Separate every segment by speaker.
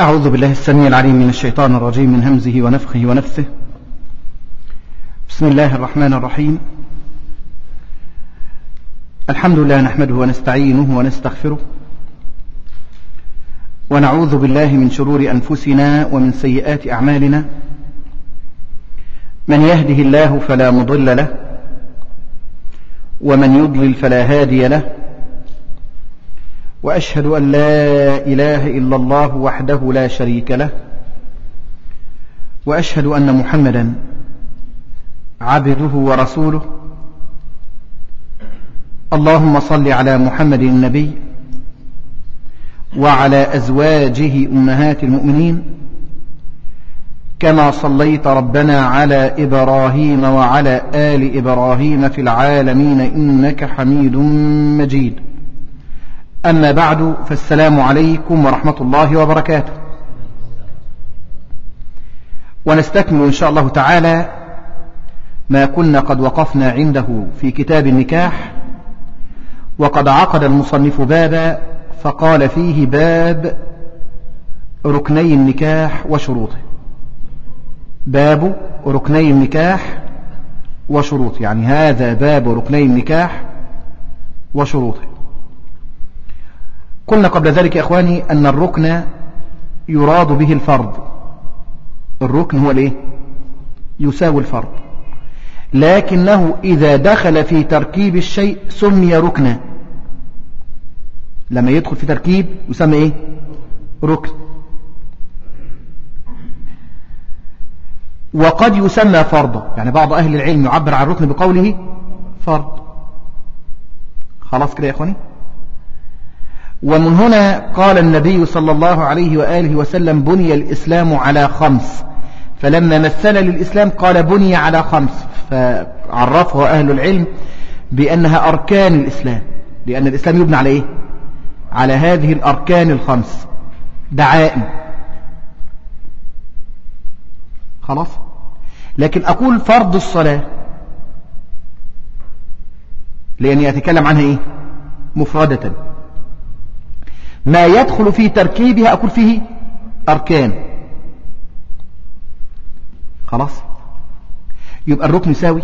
Speaker 1: أعوذ بالله السميع العليم من الشيطان الرجيم من همزه ونفخه ونفثه. بسم الله الرحمن الرحيم. الحمد لله نحمده ونستعينه ونستغفره. ونعوذ بالله من شرور أنفسنا ومن سيئات أعمالنا. من يهده الله فلا مضل له ومن يضلل فلا هادي له وأشهد أن لا إله إلا الله وحده لا شريك له وأشهد أن محمدا عبده ورسوله. اللهم صل على محمد النبي وعلى أزواجه أمهات المؤمنين كما صليت ربنا على إبراهيم وعلى آل إبراهيم في العالمين إنك حميد مجيد. أما بعد فالسلام عليكم ورحمة الله وبركاته. ونستكمل إن شاء الله تعالى ما كنا قد وقفنا عنده في كتاب النكاح وقد عقد المصنف بابا فقال فيه باب ركني النكاح وشروطه. باب ركني النكاح وشروطه يعني هذا باب ركني النكاح وشروطه. قلنا قبل ذلك يا إخواني أن الركن يراد به الفرض الركن هو الإيه؟ يساوي الفرض لكنه إذا دخل في تركيب الشيء سمي ركنا. لما يدخل في تركيب يسمى إيه؟ ركن. وقد يسمى فرضا. يعني بعض أهل العلم يعبر عن الركن بقوله فرض. خلاص كده يا إخواني؟ ومن هنا قال النبي صلى الله عليه وآله وسلم بني الإسلام على خمس. فلما مثل للإسلام قال بني على خمس. فعرفه أهل العلم بأنها أركان الإسلام. لأن الإسلام يبنى على إيه؟ على هذه الأركان الخمس. دعائم. خلاص؟ لكن أقول فرض الصلاة لأني أتكلم عنها إيه؟ مفردة. ما يدخل في تركيبها أقول فيه أركان. خلاص؟ يبقى الركن يساوي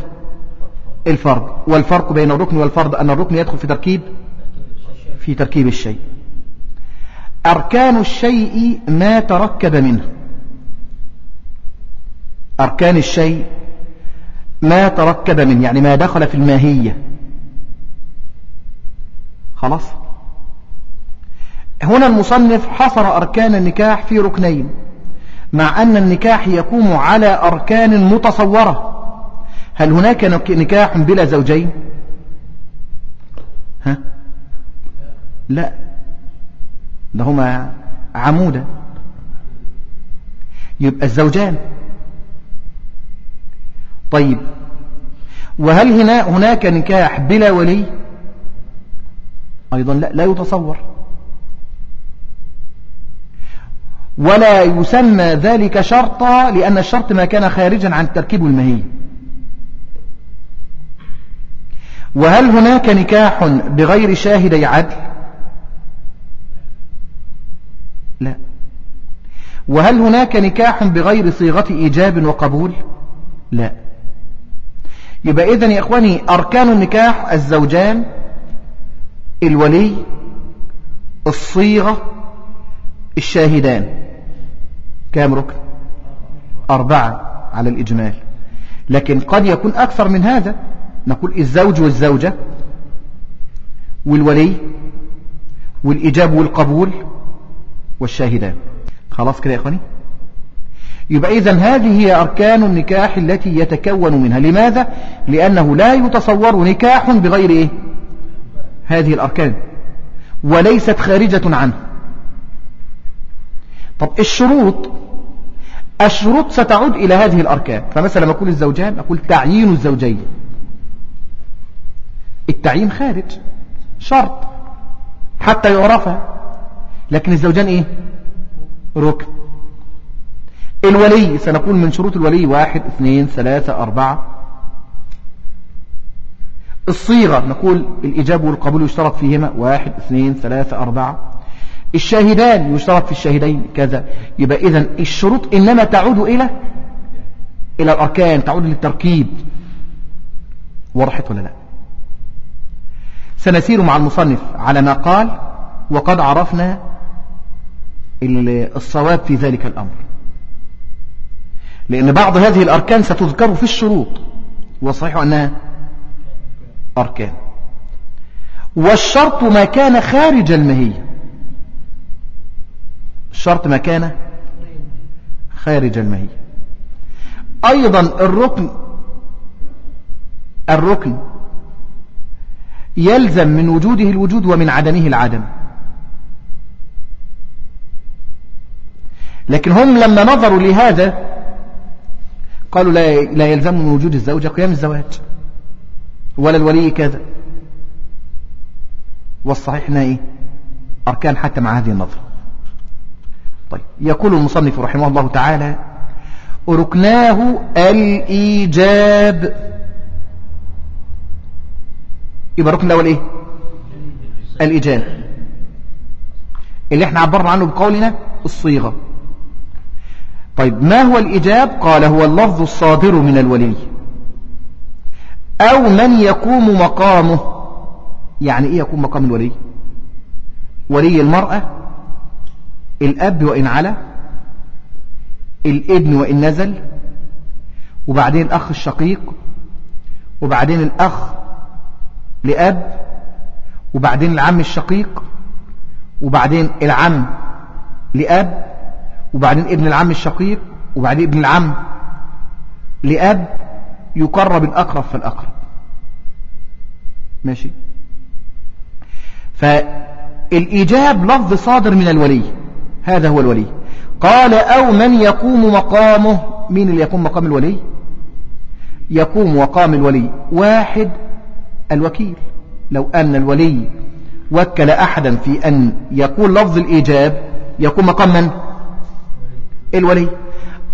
Speaker 1: الفرض والفرق بين الركن والفرض أن الركن يدخل في تركيب في تركيب الشيء. أركان الشيء ما تركب منه. أركان الشيء ما تركب منه يعني ما دخل في الماهية. خلاص؟ هنا المصنف حصر أركان النكاح في ركنين مع أن النكاح يقوم على أركان متصورة. هل هناك نكاح بلا زوجين؟ ها؟ لا. ده هما عمودة. يبقى الزوجان. طيب. وهل هنا هناك نكاح بلا ولي؟ أيضا لا لا يتصور. ولا يسمى ذلك شرطا لأن الشرط ما كان خارجا عن التركيب المهي. وهل هناك نكاح بغير شاهدي عدل؟ لا. وهل هناك نكاح بغير صيغة إيجاب وقبول؟ لا. يبقى إذن يا إخواني أركان النكاح الزوجان الولي الصيغة الشاهدان. كام ركن؟ أربعة على الإجمال. لكن قد يكون أكثر من هذا. نقول الزوج والزوجة والولي والإجاب والقبول والشاهدان. خلاص كده يا أخواني؟ يبقى إذن هذه هي أركان النكاح التي يتكون منها. لماذا؟ لأنه لا يتصور نكاح بغير إيه؟ هذه الأركان. وليست خارجة عنه. طب الشروط؟ الشروط ستعود إلى هذه الأركان. فمثلا لما أقول الزوجان أقول تعيين الزوجين. التعيين خارج شرط حتى يعرفها. لكن الزوجان إيه؟ ركن. الولي سنقول من شروط الولي واحد اثنين ثلاثة أربعة. الصيغة نقول الإجابة والقبول يشترط فيهما واحد اثنين ثلاثة أربعة. الشاهدان يشترط في الشاهدين كذا. يبقى إذن الشروط إنما تعود إلى إلى الأركان تعود للتركيب. وضحت ولا لا؟ سنسير مع المصنف على ما قال وقد عرفنا الصواب في ذلك الأمر. لأن بعض هذه الأركان ستذكر في الشروط وصحيح أنها أركان. والشرط ما كان خارج المهية. الشرط ما كان خارج المهية أيضا الركن الركن يلزم من وجوده الوجود ومن عدمه العدم. لكن هم لما نظروا لهذا قالوا لا يلزم من وجود الزوجة قيام الزواج. ولا الولي كذا. والصحيح إنها إيه؟ أركان حتى مع هذه النظرة. طيب. يقول المصنف رحمه الله تعالى ركناه الإيجاب. يبقى الركن الأول إيه؟ الإيجاب. اللي إحنا عبرنا عنه بقولنا الصيغة. طيب ما هو الإجاب قال هو اللفظ الصادر من الولي. أو من يقوم مقامه. يعني إيه يقوم مقام الولي؟ ولي المرأة الأب وإن على الابن وإن نزل وبعدين الأخ الشقيق وبعدين الأخ لأب وبعدين العم الشقيق وبعدين العم لأب وبعدين ابن العم الشقيق وبعدين ابن العم لأب يقرب الأقرب فالأقرب. ماشي؟ فالإيجاب لفظ صادر من الولي. هذا هو الولي. قال أو من يقوم مقامه؟ مين اللي يقوم مقام الولي؟ يقوم مقام الولي. واحد الوكيل. لو أن الولي وكل أحدا في أن يقول لفظ الإيجاب يقوم مقام من؟ الولي.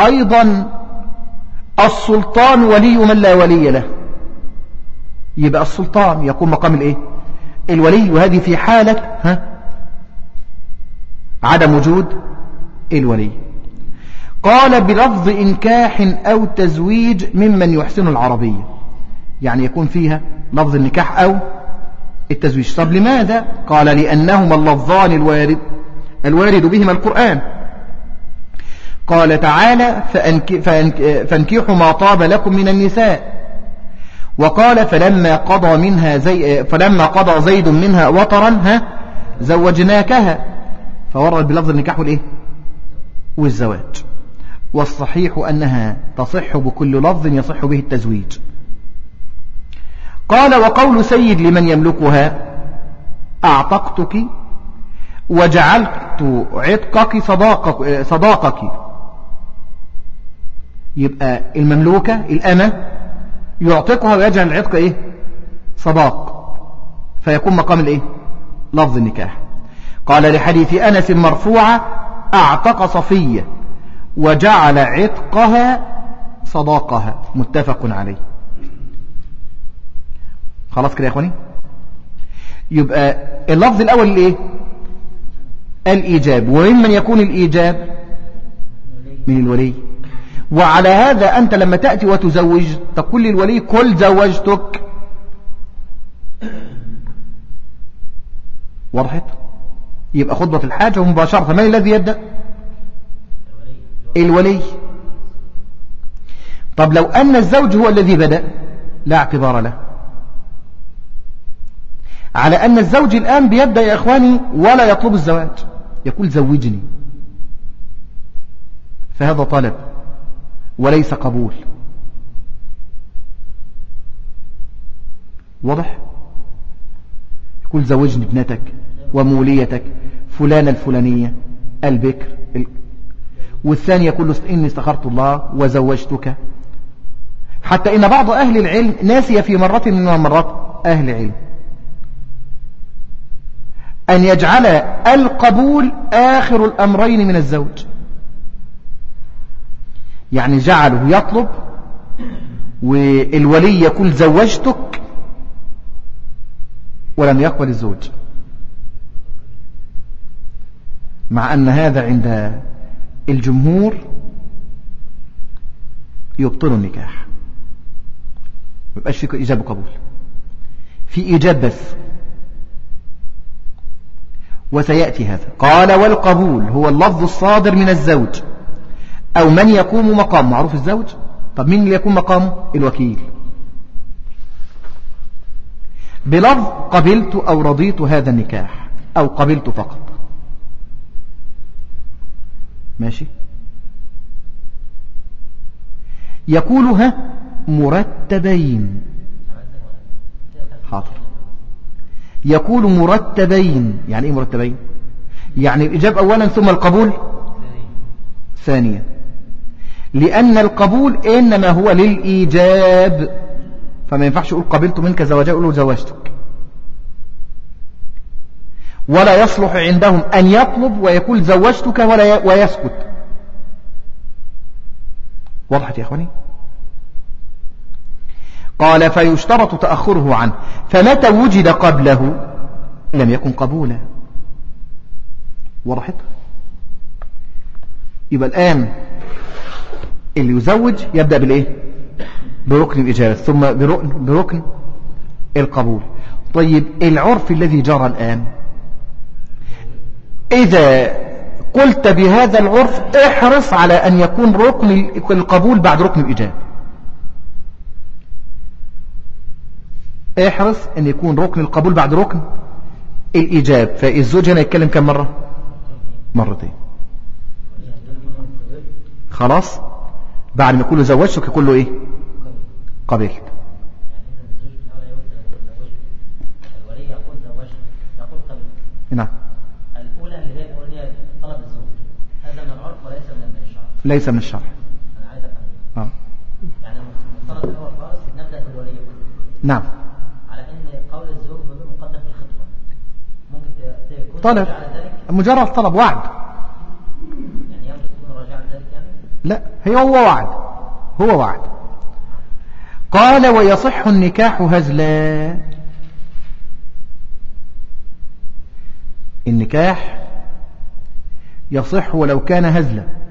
Speaker 1: أيضا السلطان ولي من لا ولي له. يبقى السلطان يقوم مقام الإيه؟ الولي. وهذه في حالة ها؟ عدم وجود الولي. قال بلفظ إنكاح أو تزويج ممن يحسن العربية. يعني يكون فيها لفظ النكاح أو التزويج. طب لماذا؟ قال لأنهما اللفظان الوارد الوارد بهما القرآن. قال تعالى فأنك فأنك فانكحوا ما طاب لكم من النساء. وقال فلما قضى منها زي فلما قضى زيد منها وطرا ها زوجناكها. فورد بلفظ النكاح والإيه؟ والزواج. والصحيح أنها تصح بكل لفظ يصح به التزويج. قال وقول سيد لمن يملكها أعتقتك وجعلت عتقك صداقك, صداقك. يبقى المملوكة الأمة يعتقها ويجعل العتق إيه؟ صداق. فيكون مقام الإيه؟ لفظ النكاح. قال لحديث أنس مرفوعة أعتق صفية وجعل عتقها صداقها. متفق عليه. خلاص كده يا إخواني؟ يبقى اللفظ الأول الايه الإيجاب. وممن يكون الإيجاب؟ من الولي. وعلى هذا أنت لما تأتي وتزوج تقول للولي كل زوجتك. وضحت يبقى خطبة الحاجة مباشرة من الذي يبدأ؟ الولي. طب لو أن الزوج هو الذي بدأ؟ لا اعتبار له. على أن الزوج الآن بيبدأ يا إخواني ولا يطلب الزواج. يقول زوجني. فهذا طلب. وليس قبول. واضح؟ يقول زوجني ابنتك. وموليتك فلانة الفلانية البكر والثاني يقول له إني استخرت الله وزوجتك. حتى إن بعض أهل العلم ناسي في مرة من المرات أهل علم أن يجعل القبول آخر الأمرين من الزوج. يعني جعله يطلب والولي يقول زوجتك ولم يقبل الزوج. مع أن هذا عند الجمهور يبطل النكاح. ما يبقاش في إيجاب وقبول. في إيجاب بس. وسيأتي هذا. قال والقبول هو اللفظ الصادر من الزوج. أو من يقوم مقام. معروف الزوج؟ طب مين اللي يكون مقامه الوكيل. بلفظ قبلت أو رضيت هذا النكاح. أو قبلت فقط. ماشي. يقولها مرتبين. حاضر. يقول مرتبين. يعني إيه مرتبين؟ يعني الإجابة أولا ثم القبول؟ ثانيا. لأن القبول إنما هو للإيجاب. فما ينفعش يقول قبلت منك زواجا يقول زوجتك ولا يصلح عندهم أن يطلب ويقول زوجتك ولا ويسكت. وضحت يا أخواني؟ قال فيشترط تأخره عنه. فمتى وجد قبله؟ لم يكن قبولا. وضحت يبقى الآن اللي يزوج يبدأ بالإيه؟ بركن الإجابة. ثم بركن, بركن القبول. طيب العرف الذي جرى الآن؟ إذا قلت بهذا العرف احرص على أن يكون ركن القبول بعد ركن الإجابة احرص أن يكون ركن القبول بعد ركن الإجاب فالزوج هنا يتكلم كم مرة؟ مرتين. خلاص؟ بعد ما يقول له زوجتك يقول له إيه؟ قبلت نعم الأولى اللي هي الأولى طلب الزوج هذا من العرف وليس من الشرع ليس من الشرع. أنا عايز أفهم. آه. يعني الأول خالص نبدأ بالولية نعم. على أن قول الزوج مقدم في الخطبة. ممكن تكون طلب. مجرد طلب وعد. يعني يمكن تكون ذلك يعني؟ لا هي هو وعد. هو وعد. قال ويصح النكاح هزلا. النكاح يصح ولو كان هزلا.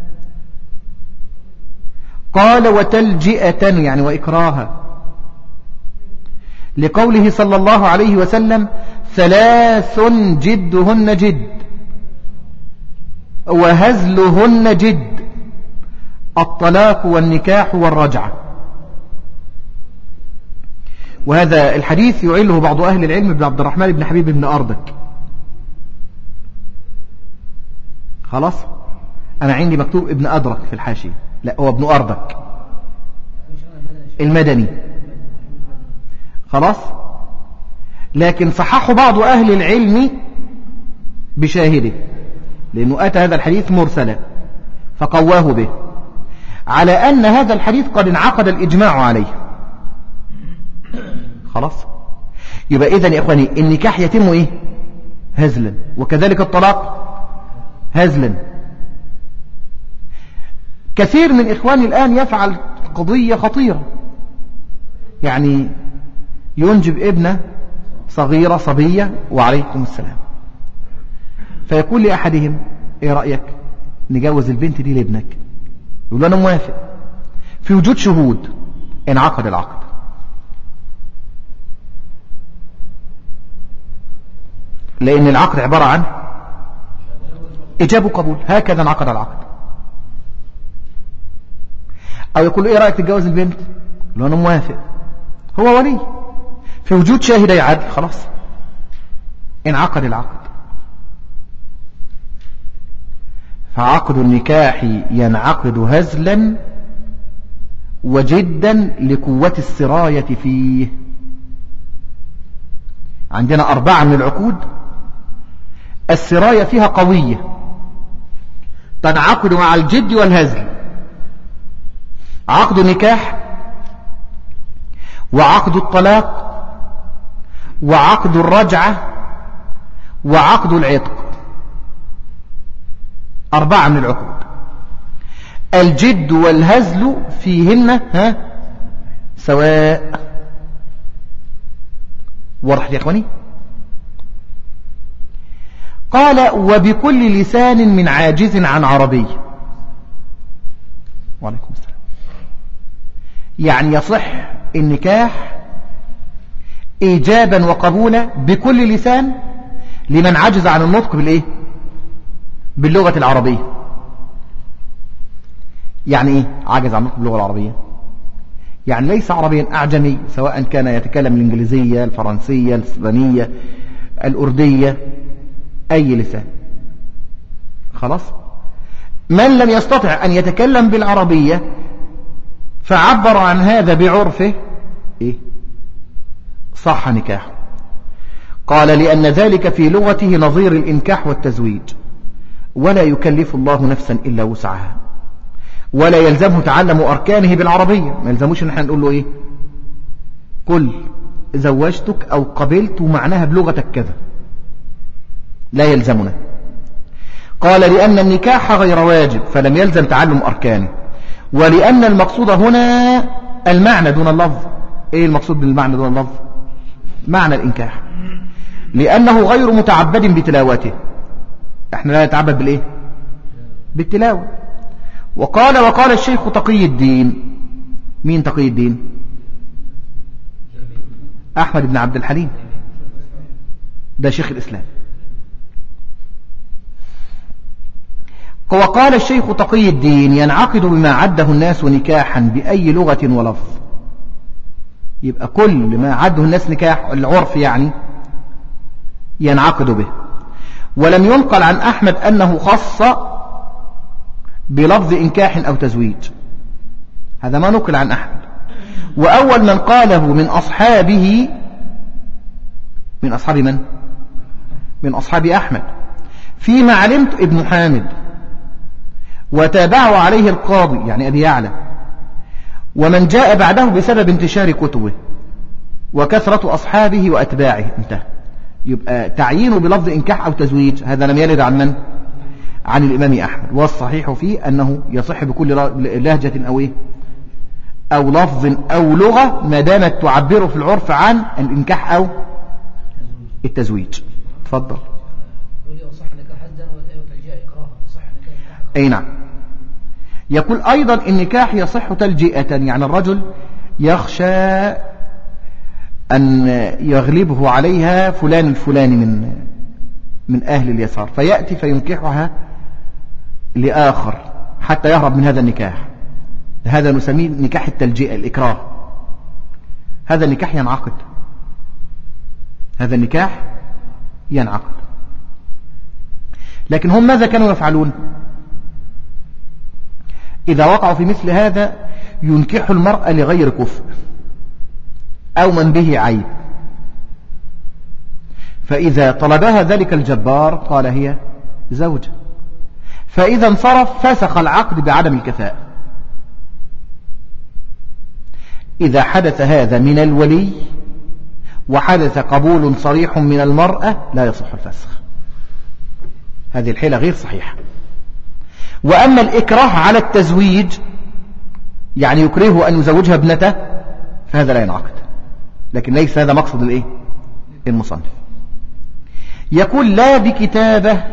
Speaker 1: قال وتلجئة يعني وإكراها. لقوله صلى الله عليه وسلم ثلاث جدهن جد وهزلهن جد الطلاق والنكاح والرجعة. وهذا الحديث يعله بعض أهل العلم ابن عبد الرحمن بن حبيب بن أردك خلاص؟ أنا عندي مكتوب ابن أدرك في الحاشية. لا هو ابن أردك المدني. خلاص؟ لكن صححه بعض أهل العلم بشاهده لأنه أتى هذا الحديث مرسلا فقواه به على أن هذا الحديث قد انعقد الإجماع عليه. خلاص؟ يبقى إذا يا إخواني النكاح يتم إيه؟ هزلا. وكذلك الطلاق؟ هزلا. كثير من إخواني الآن يفعل قضية خطيرة. يعني ينجب ابنة صغيرة صبية وعليكم السلام. فيقول لأحدهم إيه رأيك نجوز البنت دي لابنك؟ يقول له أنا موافق. في وجود شهود انعقد العقد. لأن العقد عبارة عن إجابة وقبول. هكذا انعقد العقد. أو يقول إيه رأيك تتجوز البنت؟ لو أنا موافق. هو ولي. في وجود شاهدي عدل خلاص. انعقد العقد. فعقد النكاح ينعقد هزلا وجدا لقوة السراية فيه. عندنا أربعة من العقود. السراية فيها قوية. تنعقد مع الجد والهزل. عقد النكاح وعقد الطلاق وعقد الرجعة وعقد العتق. أربعة من العقود. الجد والهزل فيهن ها سواء. وضحت يا إخواني؟ قال وبكل لسان من عاجز عن عربي. وعليكم السلام. يعني يصح النكاح إيجابا وقبولا بكل لسان لمن عجز عن النطق بالإيه؟ باللغة العربية. يعني إيه؟ عجز عن النطق باللغة العربية. يعني ليس عربيا أعجمي سواء كان يتكلم الإنجليزية الفرنسية الإسبانية الأردية أي لسان. خلاص؟ من لم يستطع أن يتكلم بالعربية فعبر عن هذا بعرفه إيه؟ صح نكاحه. قال لأن ذلك في لغته نظير الإنكاح والتزويج ولا يكلف الله نفسا إلا وسعها ولا يلزمه تعلم أركانه بالعربية. ما يلزموش إن إحنا نقول له إيه؟ قل زوجتك أو قبلت معناها بلغتك كذا. لا يلزمنا. قال لأن النكاح غير واجب فلم يلزم تعلم أركانه. ولأن المقصود هنا المعنى دون اللفظ. إيه المقصود بالمعنى دون اللفظ؟ معنى الإنكاح. لأنه غير متعبد بتلاوته. إحنا لا نتعبد بالإيه؟ بالتلاوة. وقال وقال الشيخ تقي الدين. مين تقي الدين؟ أحمد بن عبد الحليم. ده شيخ الإسلام. وقال الشيخ تقي الدين ينعقد بما عده الناس نكاحا بأي لغة ولفظ. يبقى كل ما عده الناس نكاح العرف يعني ينعقد به. ولم ينقل عن أحمد أنه خص بلفظ إنكاح أو تزويج. هذا ما نقل عن أحمد. وأول من قاله من أصحابه من أصحاب من؟ من أصحاب أحمد. فيما علمت ابن حامد. وتابعه عليه القاضي يعني أبي يعلى. ومن جاء بعده بسبب انتشار كتبه وكثرة أصحابه وأتباعه. انتهى. يبقى تعيينه بلفظ إنكاح أو تزويج هذا لم يرد عن من؟ عن الإمام أحمد. والصحيح فيه أنه يصح بكل لهجة أو إيه؟ أو لفظ أو لغة ما دامت تعبر في العرف عن الإنكاح أو التزويج. تفضل. أي نعم. يقول أيضا النكاح يصح تلجئة يعني الرجل يخشى أن يغلبه عليها فلان الفلاني من من أهل اليسار فيأتي فينكحها لآخر حتى يهرب من هذا النكاح. هذا نسميه نكاح التلجئة الإكراه. هذا النكاح ينعقد. هذا النكاح ينعقد. لكن هم ماذا كانوا يفعلون؟ إذا وقعوا في مثل هذا ينكح المرأة لغير كفء أو من به عيب. فإذا طلبها ذلك الجبار قال هي زوجة فإذا انصرف فسخ العقد بعدم الكفاءة. إذا حدث هذا من الولي وحدث قبول صريح من المرأة لا يصح الفسخ. هذه الحيلة غير صحيحة. وأما الإكراه على التزويج يعني يكرهه أن يزوجها ابنته فهذا لا ينعقد. لكن ليس هذا مقصد الإيه؟ المصنف. يقول لا بكتابة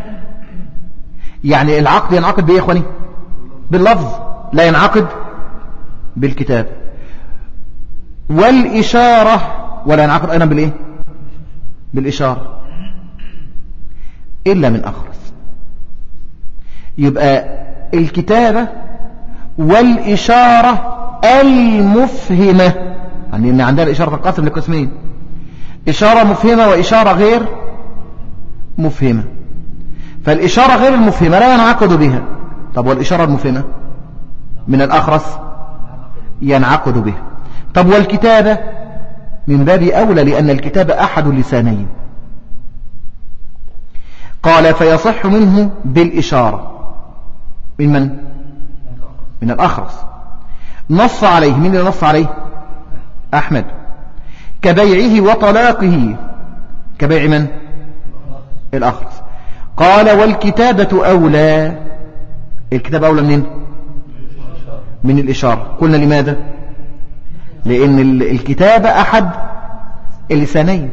Speaker 1: يعني العقد ينعقد بإيه يا إخواني؟ باللفظ. لا ينعقد بالكتاب. والإشارة ولا ينعقد أيضا بالإيه؟ بالإشارة. إلا من أخرس يبقى الكتابة والإشارة المفهمة. يعني إن عندنا الإشارة تنقسم لقسمين إشارة مفهمة وإشارة غير مفهمة. فالإشارة غير المفهمة لا ينعقد بها. طب والإشارة المفهمة؟ من الأخرس ينعقد بها. طب والكتابة؟ من باب أولى لأن الكتابة أحد اللسانين. قال فيصح منه بالإشارة. من من من الأخرس. نص عليه. من اللي نص عليه؟ أحمد. كبيعه وطلاقه. كبيع من؟ الأخرس. قال والكتابة أولى. الكتابة أولى منين؟ من الإشارة. قلنا لماذا؟ لأن الكتابة أحد اللسانين.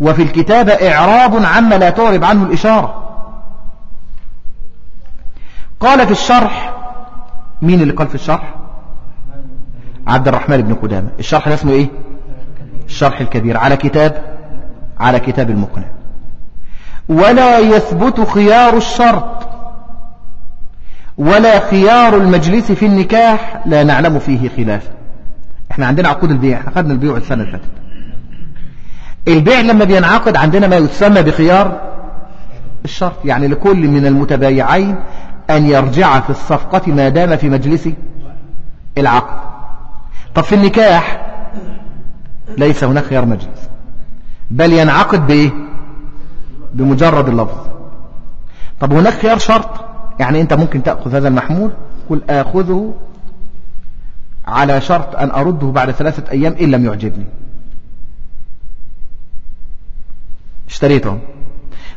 Speaker 1: وفي الكتابة إعراب عما لا تعرب عنه الإشارة. قال في الشرح مين اللي قال في الشرح؟ عبد الرحمن بن قدامة. الشرح ده اسمه إيه؟ الشرح الكبير. على كتاب على كتاب المقنع. ولا يثبت خيار الشرط. ولا خيار المجلس في النكاح لا نعلم فيه خلافا إحنا عندنا عقود البيع. إحنا البيع السنة اللي فاتت. البيع لما بينعقد عندنا ما يسمى بخيار الشرط. يعني لكل من المتبايعين أن يرجع في الصفقة ما دام في مجلس العقد. طب في النكاح ليس هناك خيار مجلس بل ينعقد بإيه؟ بمجرد اللفظ. طب هناك خيار شرط؟ يعني أنت ممكن تأخذ هذا المحمول قل آخذه على شرط أن أرده بعد ثلاثة أيام إن لم يعجبني. اشتريته.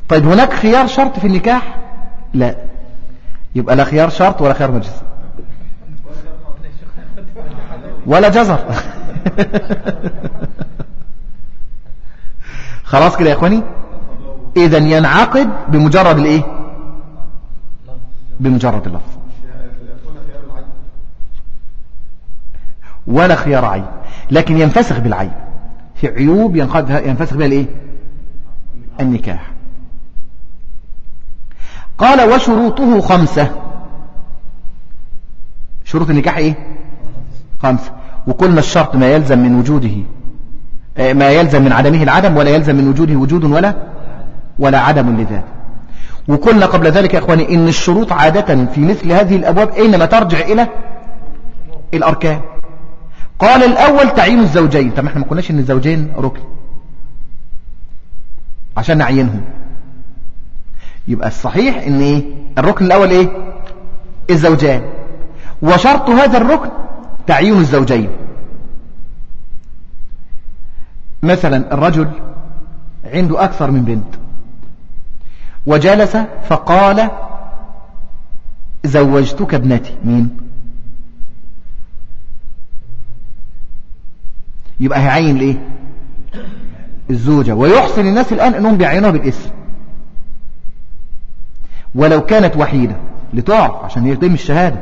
Speaker 1: طيب هناك خيار شرط في النكاح؟ لا. يبقى لا خيار شرط ولا خيار مجلس. ولا جزر. خلاص كده يا إخواني. إذا ينعقد بمجرد الإيه؟ بمجرد اللفظ. ولا خيار عيب لكن ينفسخ بالعيب في عيوب ينفسخ بها الإيه؟ النكاح. قال وشروطه خمسة. شروط النكاح إيه؟ خمسة. وقلنا الشرط ما يلزم من وجوده. آه، ما يلزم من عدمه العدم ولا يلزم من وجوده وجود ولا ولا عدم لذاته. وقلنا قبل ذلك يا إخواني إن الشروط عادة في مثل هذه الأبواب أينما ترجع إلى الأركان. قال الأول تعيين الزوجين. طب إحنا ما قلناش إن الزوجين ركن. عشان نعينهم. يبقى الصحيح إن إيه؟ الركن الأول إيه؟ الزوجان. وشرط هذا الركن تعيين الزوجين. مثلا الرجل عنده أكثر من بنت. وجلس فقال زوجتك ابنتي. مين؟ يبقى هيعين ليه الزوجة. ويحسن الناس الآن أنهم بيعينوها بالاسم. ولو كانت وحيدة لتعرف عشان يتم الشهادة.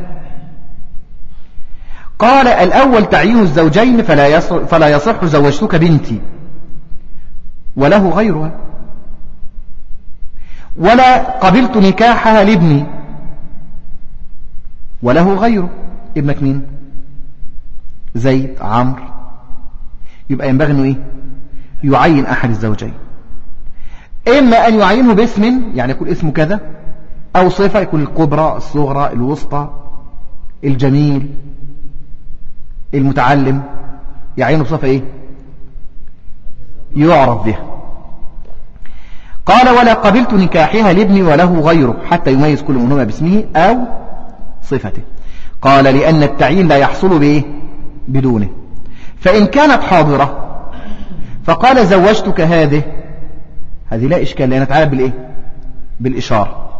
Speaker 1: قال الأول تعيين الزوجين فلا يصح, فلا يصح زوجتك بنتي. وله غيرها. ولا قبلت نكاحها لابني. وله غيره. ابنك مين؟ زيد عمرو. يبقى ينبغي إنه إيه؟ يعين أحد الزوجين. إما أن يعينه باسم يعني يكون اسمه كذا أو صفة يكون الكبرى الصغرى الوسطى الجميل المتعلم يعينه بصفة إيه؟ يعرف بها. قال ولا قبلت نكاحها لابني وله غيره حتى يميز كل منهما باسمه أو صفته. قال لأن التعيين لا يحصل به بدونه. فإن كانت حاضرة فقال زوجتك هذه. هذه لا إشكال لأنها تعالى بالإيه؟ بالإشارة.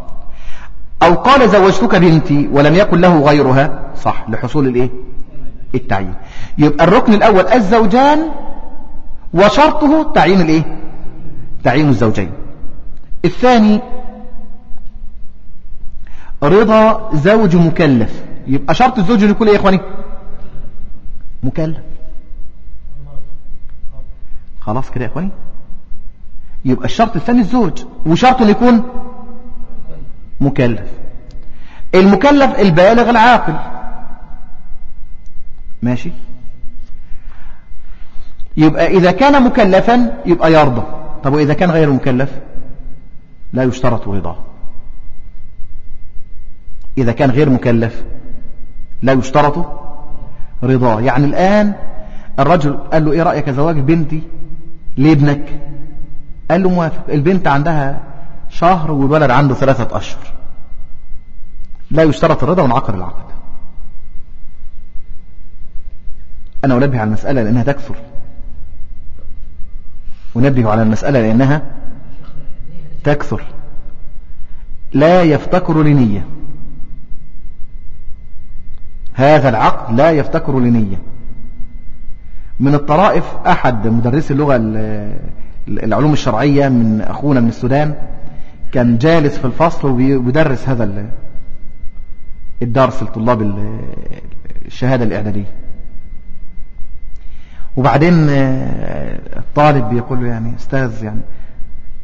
Speaker 1: أو قال زوجتك بنتي ولم يكن له غيرها؟ صح لحصول الإيه؟ التعيين. يبقى الركن الأول الزوجان وشرطه تعيين الإيه؟ تعيين الزوجين. الثاني رضا زوج مكلف. يبقى شرط الزوج يكون إيه يا إخواني؟ مكلف. خلاص كده يا إخواني؟ يبقى الشرط الثاني الزوج وشرط يكون مكلف. المكلف البالغ العاقل. ماشي؟ يبقى إذا كان مكلفا يبقى يرضى. طب وإذا كان غير مكلف؟ لا يشترط رضاه. إذا كان غير مكلف لا يشترط رضاه. يعني الآن الرجل قال له إيه رأيك زواج؟ بنتي لابنك. قال له موافق. البنت عندها شهر والولد عنده ثلاثة أشهر. لا يشترط الرضا ونعقد العقد. أنا أنبه على المسألة لأنها تكثر أنبه على المسألة لأنها تكثر لا يفتكر لنية. هذا العقد لا يفتكر لنية. من الطرائف أحد مدرسي اللغة العلوم الشرعية من أخونا من السودان كان جالس في الفصل وبيدرس هذا الدرس لطلاب الشهادة الإعدادية. وبعدين آه، الطالب بيقول له يعني أستاذ يعني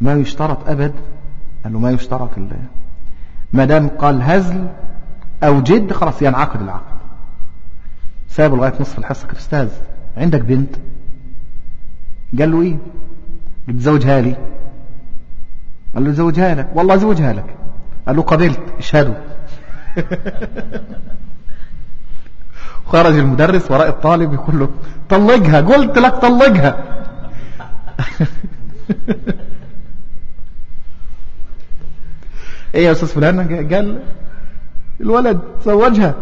Speaker 1: ما يشترط أبد قال له ما يشترط ما دام قال هزل أو جد خلاص ينعقد العقد. سابه لغاية نصف الحصة أستاذ عندك بنت؟ قال له إيه؟ بتزوجها لي. قال له زوجها لك. والله زوجها لك. قال له قبلت اشهدوا. خرج المدرس وراء الطالب يقول له طلقها قلت لك طلقها. إيه يا أستاذ فلان؟ قال الولد زوجها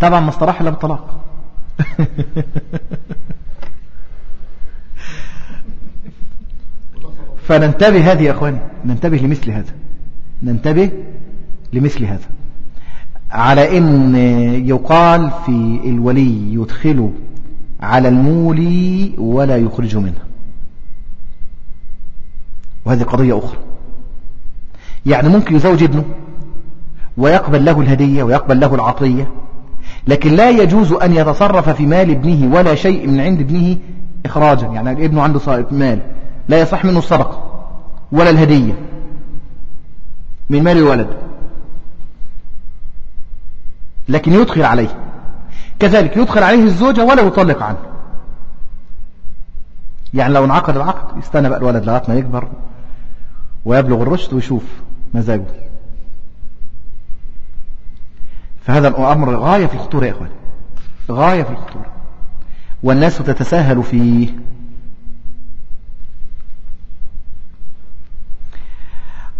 Speaker 1: طبعا ما استراح إلا بالطلاق. فننتبه هذه يا إخواني ننتبه لمثل هذا. ننتبه لمثل هذا. على إن يقال في الولي يدخل على المولي ولا يخرج منه. وهذه قضية أخرى. يعني ممكن يزوج ابنه ويقبل له الهدية ويقبل له العطية لكن لا يجوز أن يتصرف في مال ابنه ولا شيء من عند ابنه إخراجا. يعني ابنه عنده مال. لا يصح منه الصدقة ولا الهدية. من مال الولد. لكن يدخل عليه. كذلك يدخل عليه الزوجة ولا يطلق عنه. يعني لو انعقد العقد يستنى بقى الولد لغاية ما يكبر ويبلغ الرشد ويشوف مزاجه. فهذا الأمر غاية في الخطورة يا أخواني. غاية في الخطورة. والناس تتساهل فيه.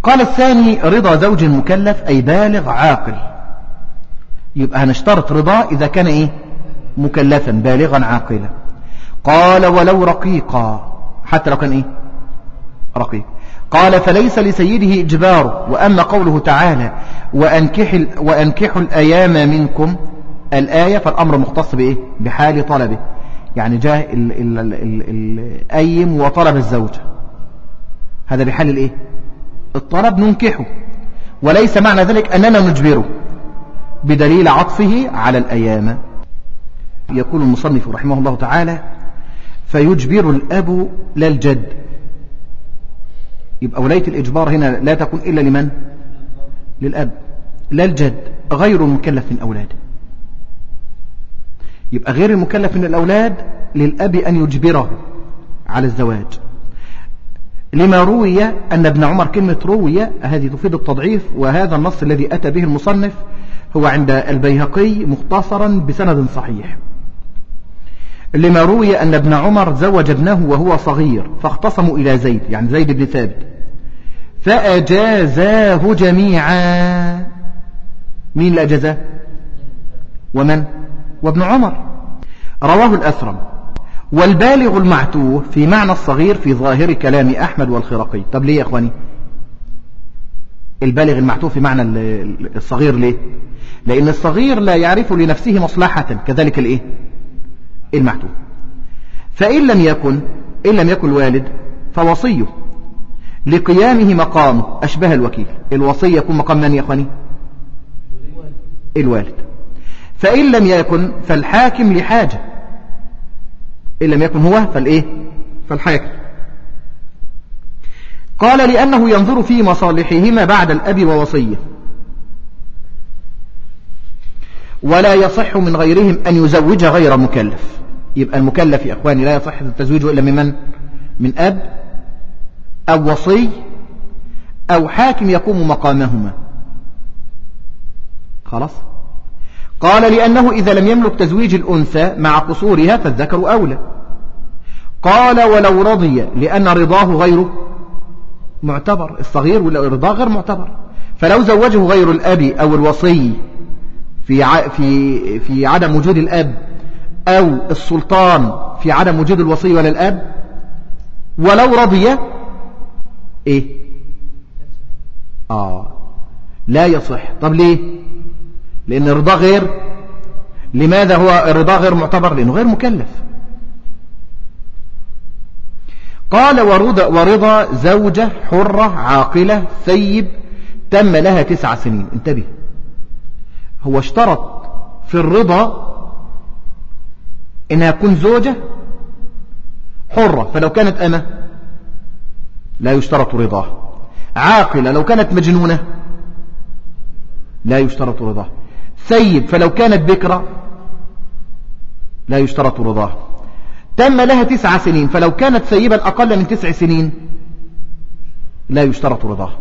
Speaker 1: قال الثاني رضا زوج مكلف أي بالغ عاقل. يبقى هنشترط رضا إذا كان إيه؟ مكلفا بالغا عاقلا. قال ولو رقيقا حتى لو كان إيه؟ رقيق. قال فليس لسيده إجبار وأما قوله تعالى وأنكح وأنكحوا الأيام منكم الآية فالأمر مختص بإيه؟ بحال طلبه. يعني جاء الأيم وطلب الزوجة هذا بحال الإيه؟ الطلب ننكحه. وليس معنى ذلك أننا نجبره. بدليل عطفه على الأيام. يقول المصنف رحمه الله تعالى فيجبر الأب لا الجد. يبقى ولاية الإجبار هنا لا تكون إلا لمن؟ للأب. لا الجد غير المكلف من أولاده يبقى غير المكلف من الأولاد للأب أن يجبره على الزواج. لما روي أن ابن عمر كلمة روي هذه تفيد التضعيف وهذا النص الذي أتى به المصنف هو عند البيهقي مختصرا بسند صحيح. لما روي أن ابن عمر زوج ابنه وهو صغير فاختصموا إلى زيد يعني زيد بن ثابت. فأجازاه جميعا. مين اللي أجازاه؟ ومن؟ وابن عمر. رواه الأثرم. والبالغ المعتوه في معنى الصغير في ظاهر كلام أحمد والخرقي. طب ليه يا أخواني؟ البالغ المعتوه في معنى الصغير ليه؟ لأن الصغير لا يعرف لنفسه مصلحة كذلك الإيه؟ المعتوه. فإن لم يكن إن لم يكن الوالد فوصيه لقيامه مقامه أشبه الوكيل. الوصي يكون مقام من يا أخواني؟ الوالد. فإن لم يكن فالحاكم لحاجة. إن لم يكن هو فالإيه؟ فالحاكم. قال لأنه ينظر في مصالحهما بعد الأب ووصية. ولا يصح من غيرهم أن يزوج غير مكلف. يبقى المكلف يا أخواني لا يصح التزويج إلا ممن من أب أو وصي أو حاكم يقوم مقامهما. خلاص؟ قال لأنه إذا لم يملك تزويج الأنثى مع قصورها فالذكر أولى. قال ولو رضي لأن رضاه غير معتبر الصغير والرضا غير معتبر. فلو زوجه غير الأب أو الوصي في في في عدم وجود الأب أو السلطان في عدم وجود الوصي ولا الأب ولو رضي إيه؟ آه لا يصح. طب ليه؟ لأن الرضا غير لماذا هو الرضا غير معتبر؟ لأنه غير مكلف. قال ورضا, ورضا زوجة حرة عاقلة ثيب تم لها تسع سنين. انتبه. هو اشترط في الرضا إنها تكون زوجة حرة. فلو كانت أنا لا يشترط رضاه. عاقلة لو كانت مجنونة لا يشترط رضاه. ثيب فلو كانت بكرة لا يشترط رضاه. تم لها تسع سنين فلو كانت ثيبا أقل من تسع سنين لا يشترط رضاه.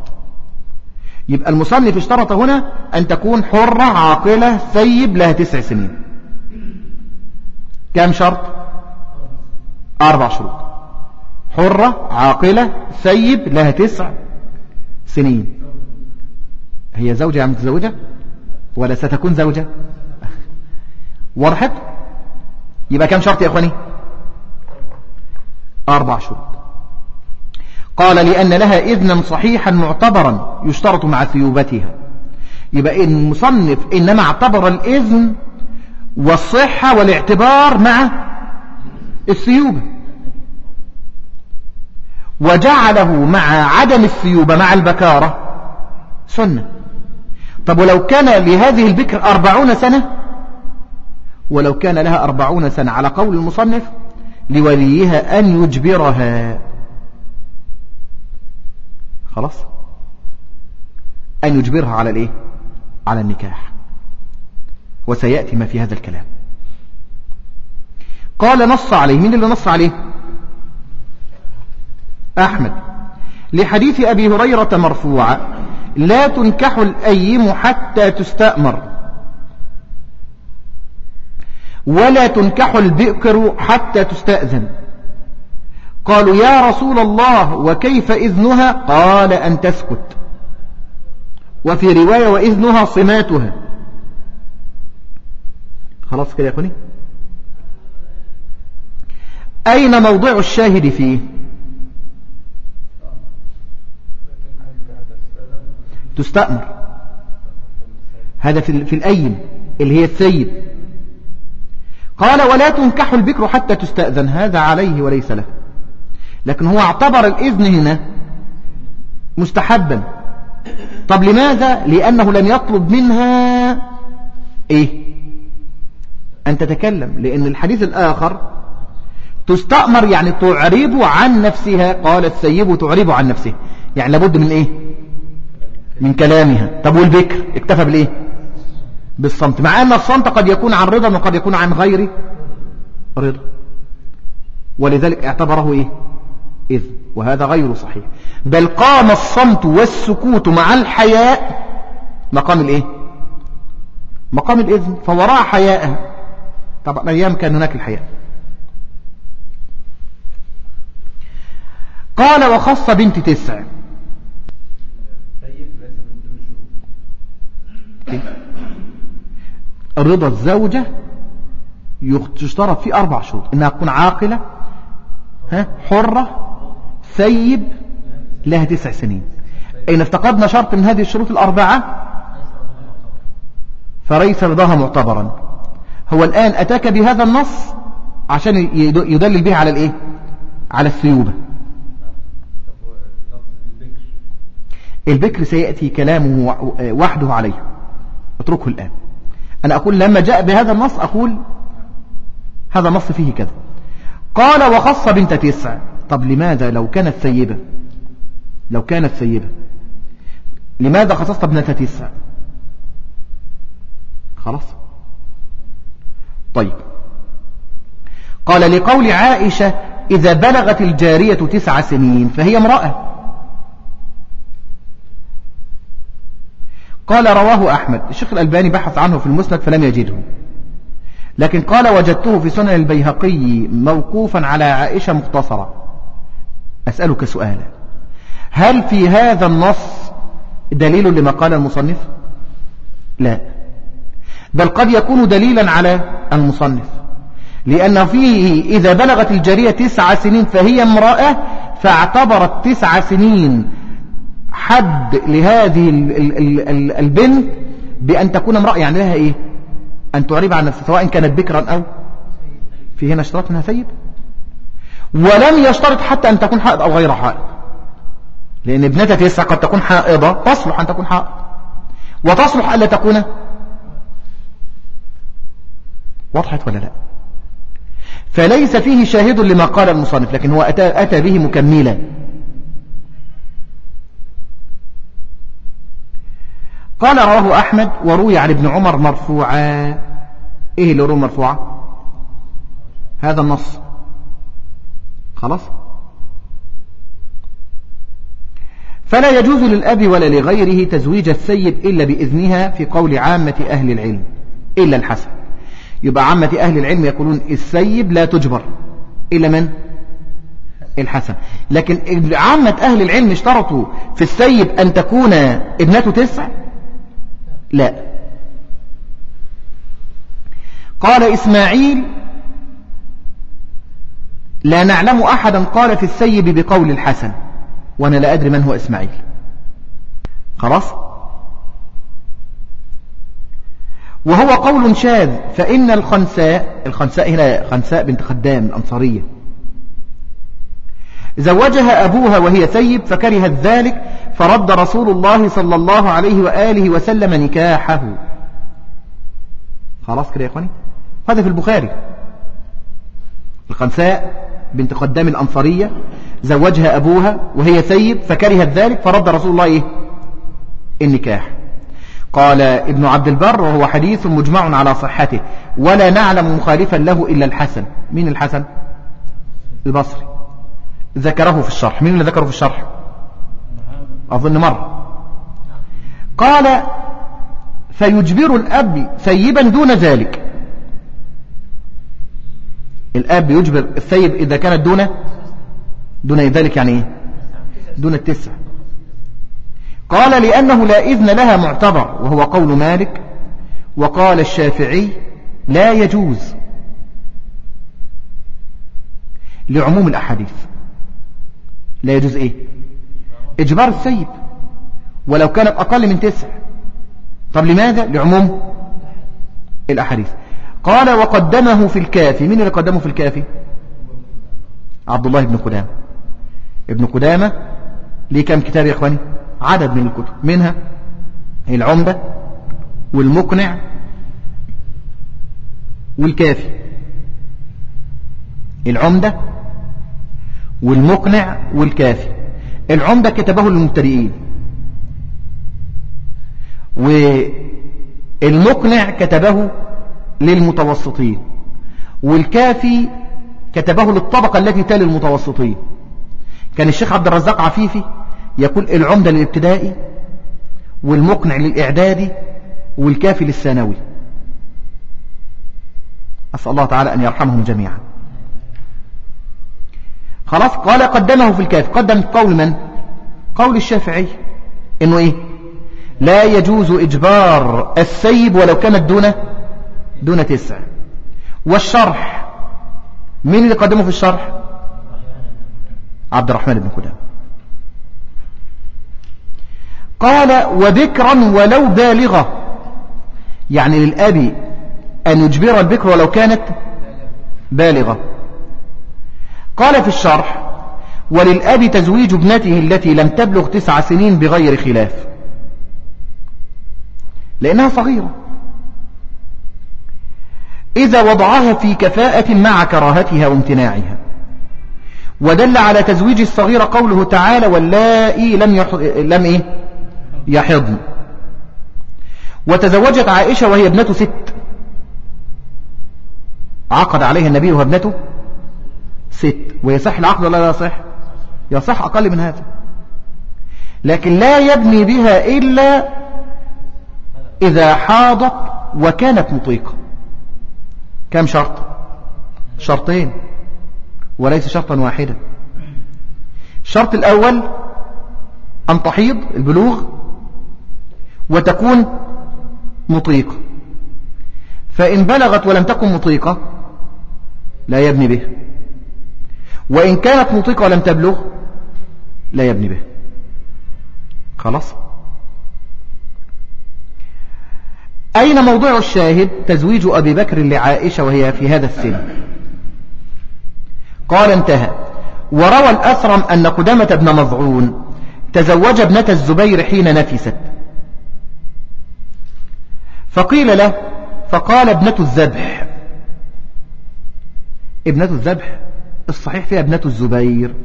Speaker 1: يبقى المصنف اشترط هنا أن تكون حرة عاقلة ثيب لها تسع سنين. كم شرط؟ أربع شروط. حرة عاقلة ثيب لها تسع سنين. هي زوجة عم تزوجة ولا ستكون زوجة؟ وضحت يبقى كم شرط يا أخواني؟ أربع شروط. قال لأن لها إذنا صحيحا معتبرا يشترط مع ثيوبتها. يبقى المصنف إنما اعتبر الإذن والصحة والاعتبار مع الثيوبة. وجعله مع عدم الثيوبة مع البكارة سنة. طب ولو كان لهذه البكر أربعون سنة؟ ولو كان لها أربعون سنة على قول المصنف لوليها أن يجبرها. خلاص؟ أن يجبرها على الإيه؟ على النكاح. وسيأتي ما في هذا الكلام. قال نص عليه. مين اللي نص عليه؟ أحمد. لحديث أبي هريرة مرفوعة. لا تنكح الأيم حتى تستأمر. ولا تنكح البئكر حتى تستأذن. قالوا يا رسول الله وكيف إذنها؟ قال أن تسكت. وفي رواية وإذنها صماتها. خلاص كده يا أخواني؟ أين موضع الشاهد فيه؟ تستأمر. هذا في, في الأيم اللي هي الثيب. قال ولا تنكح البكر حتى تستأذن هذا عليه وليس له. لكن هو اعتبر الإذن هنا مستحبا. طب لماذا؟ لأنه لم يطلب منها إيه؟ أن تتكلم. لأن الحديث الآخر تستأمر يعني تعرب عن نفسها. قال السيب تعرب عن نفسه. يعني لابد من إيه؟ من كلامها. طب والبكر اكتفى بالإيه؟ بالصمت. مع أن الصمت قد يكون عن رضا وقد يكون عن غير رضا. ولذلك اعتبره إيه؟ إذ وهذا غير صحيح. بل قام الصمت والسكوت مع الحياء مقام الإيه؟ مقام الإذن. فوراء حياءها طبعا أيام كان هناك الحياء؟ قال وخص بنت تسع. رضا الزوجة يشترط فيه أربع شروط. إنها تكون عاقلة ها حرة ثيب لها تسع سنين. إن افتقدنا شرط من هذه الشروط الأربعة فليس رضاها معتبرا. هو الآن أتاك بهذا النص عشان يدلل به على الإيه؟ على الثيوبة البكر. سيأتي كلامه وحده عليه. اتركه الآن. أنا أقول لما جاء بهذا النص أقول هذا النص فيه كذا. قال وخص بنت تسع. طب لماذا لو كانت ثيبة لو كانت ثيبة لماذا خصصت ابنة تسع؟ خلاص. طيب. قال لقول عائشة إذا بلغت الجارية تسع سنين فهي امرأة. قال رواه أحمد. الشيخ الألباني بحث عنه في المسند فلم يجده. لكن قال وجدته في سنن البيهقي موقوفا على عائشة مختصرة. أسألك سؤالا. هل في هذا النص دليل لما قال المصنف؟ لا. بل قد يكون دليلا على المصنف. لأن فيه إذا بلغت الجارية تسع سنين فهي امرأة فاعتبرت تسع سنين حد لهذه البنت بأن تكون امرأة يعني لها إيه؟ أن تعرب عن نفسها سواء كانت بكرا أو في هنا اشتراط أنها سيد. ولم يشترط حتى أن تكون حائض أو غير حائض. لأن ابنة تسع قد تكون حائضة تصلح أن تكون حائض. وتصلح ألا تكون وضحت ولا لا؟ فليس فيه شاهد لما قال المصنف لكن هو أتى, أتى به مكملا. قال رواه أحمد وروي عن ابن عمر مرفوعا. إيه اللي روى مرفوعا؟ هذا النص. خلاص؟ فلا يجوز للأب ولا لغيره تزويج السيد إلا بإذنها في قول عامة أهل العلم إلا الحسن. يبقى عامة أهل العلم يقولون السيب لا تجبر إلا من؟ الحسن. لكن عامة أهل العلم اشترطوا في السيب أن تكون ابنته تسع؟ لا. قال إسماعيل لا نعلم أحدا قال في السيب بقول الحسن وأنا لا أدري من هو إسماعيل. خلاص؟ وهو قول شاذ فإن الخنساء الخنساء هنا خنساء بنت خدام الأنصارية زوجها أبوها وهي ثيب فكرهت ذلك فرد رسول الله صلى الله عليه وآله وسلم نكاحه. خلاص كده يا أخواني؟ هذا في البخاري. الخنساء بنت خدام الأنصارية زوجها أبوها وهي ثيب فكرهت ذلك فرد رسول الله إيه؟ النكاح. قال ابن عبد البر وهو حديث مجمع على صحته ولا نعلم مخالفا له إلا الحسن. مين الحسن؟ البصري. ذكره في الشرح. مين اللي ذكره في الشرح؟ أظن مرة قال فيجبر الأب ثيبا دون ذلك. الأب يجبر الثيب إذا كانت دون دون ذلك يعني إيه؟ دون التسع. قال لأنه لا إذن لها معتبر. وهو قول مالك. وقال الشافعي لا يجوز. لعموم الأحاديث. لا يجوز إيه؟ إجبار السيد ولو كانت أقل من تسع. طب لماذا؟ لعموم الأحاديث. قال وقدمه في الكافي. من اللي قدمه في الكافي؟ عبد الله بن قدامة. ابن قدامة ليه كم كتاب يا إخواني؟ عدد من الكتب. منها العمدة والمقنع والكافي. العمدة والمقنع والكافي. العمدة كتبه للمبتدئين والمقنع كتبه للمتوسطين. والكافي كتبه للطبقة التي تلي المتوسطين. كان الشيخ عبد الرزاق عفيفي يقول العمدة للابتدائي والمقنع للإعدادي والكافي للثانوي. أسأل الله تعالى أن يرحمهم جميعا. خلاص؟ قال قدمه في الكافي قدم قول من؟ قول الشافعي. إنه إيه؟ لا يجوز إجبار السيب ولو كانت دون دون تسع. والشرح مين اللي قدمه في الشرح؟ عبد الرحمن بن قدام قال وبكرا ولو بالغة. يعني للأب أن يجبر البكر ولو كانت بالغة. قال في الشرح وللأب تزويج ابنته التي لم تبلغ تسع سنين بغير خلاف. لأنها صغيرة. إذا وضعها في كفاءة مع كراهتها وامتناعها. ودل على تزويج الصغيرة قوله تعالى واللائي لم, يح... لم إيه؟ يحضن. وتزوجت عائشة وهي ابنة ست. عقد عليها النبي وهي ابنته ست ويصح العقد ولا لا يصح يصح أقل من هذا. لكن لا يبني بها إلا إذا حاضت وكانت مطيقة. كم شرط؟ شرطين. وليس شرطا واحدا. الشرط الأول أن تحيض البلوغ وتكون مطيقة. فإن بلغت ولم تكن مطيقة لا يبني به وإن كانت مطيقة ولم تبلغ لا يبني به. خلاص؟ أين موضوع الشاهد تزويج أبي بكر لعائشة وهي في هذا السن؟ قال انتهى. وروى الأثرم أن قدامة بن مضعون تزوج ابنة الزبير حين نفست. فقيل له فقال ابنة الذبح. ابنة الذبح. الصحيح فيها ابنة الزبير.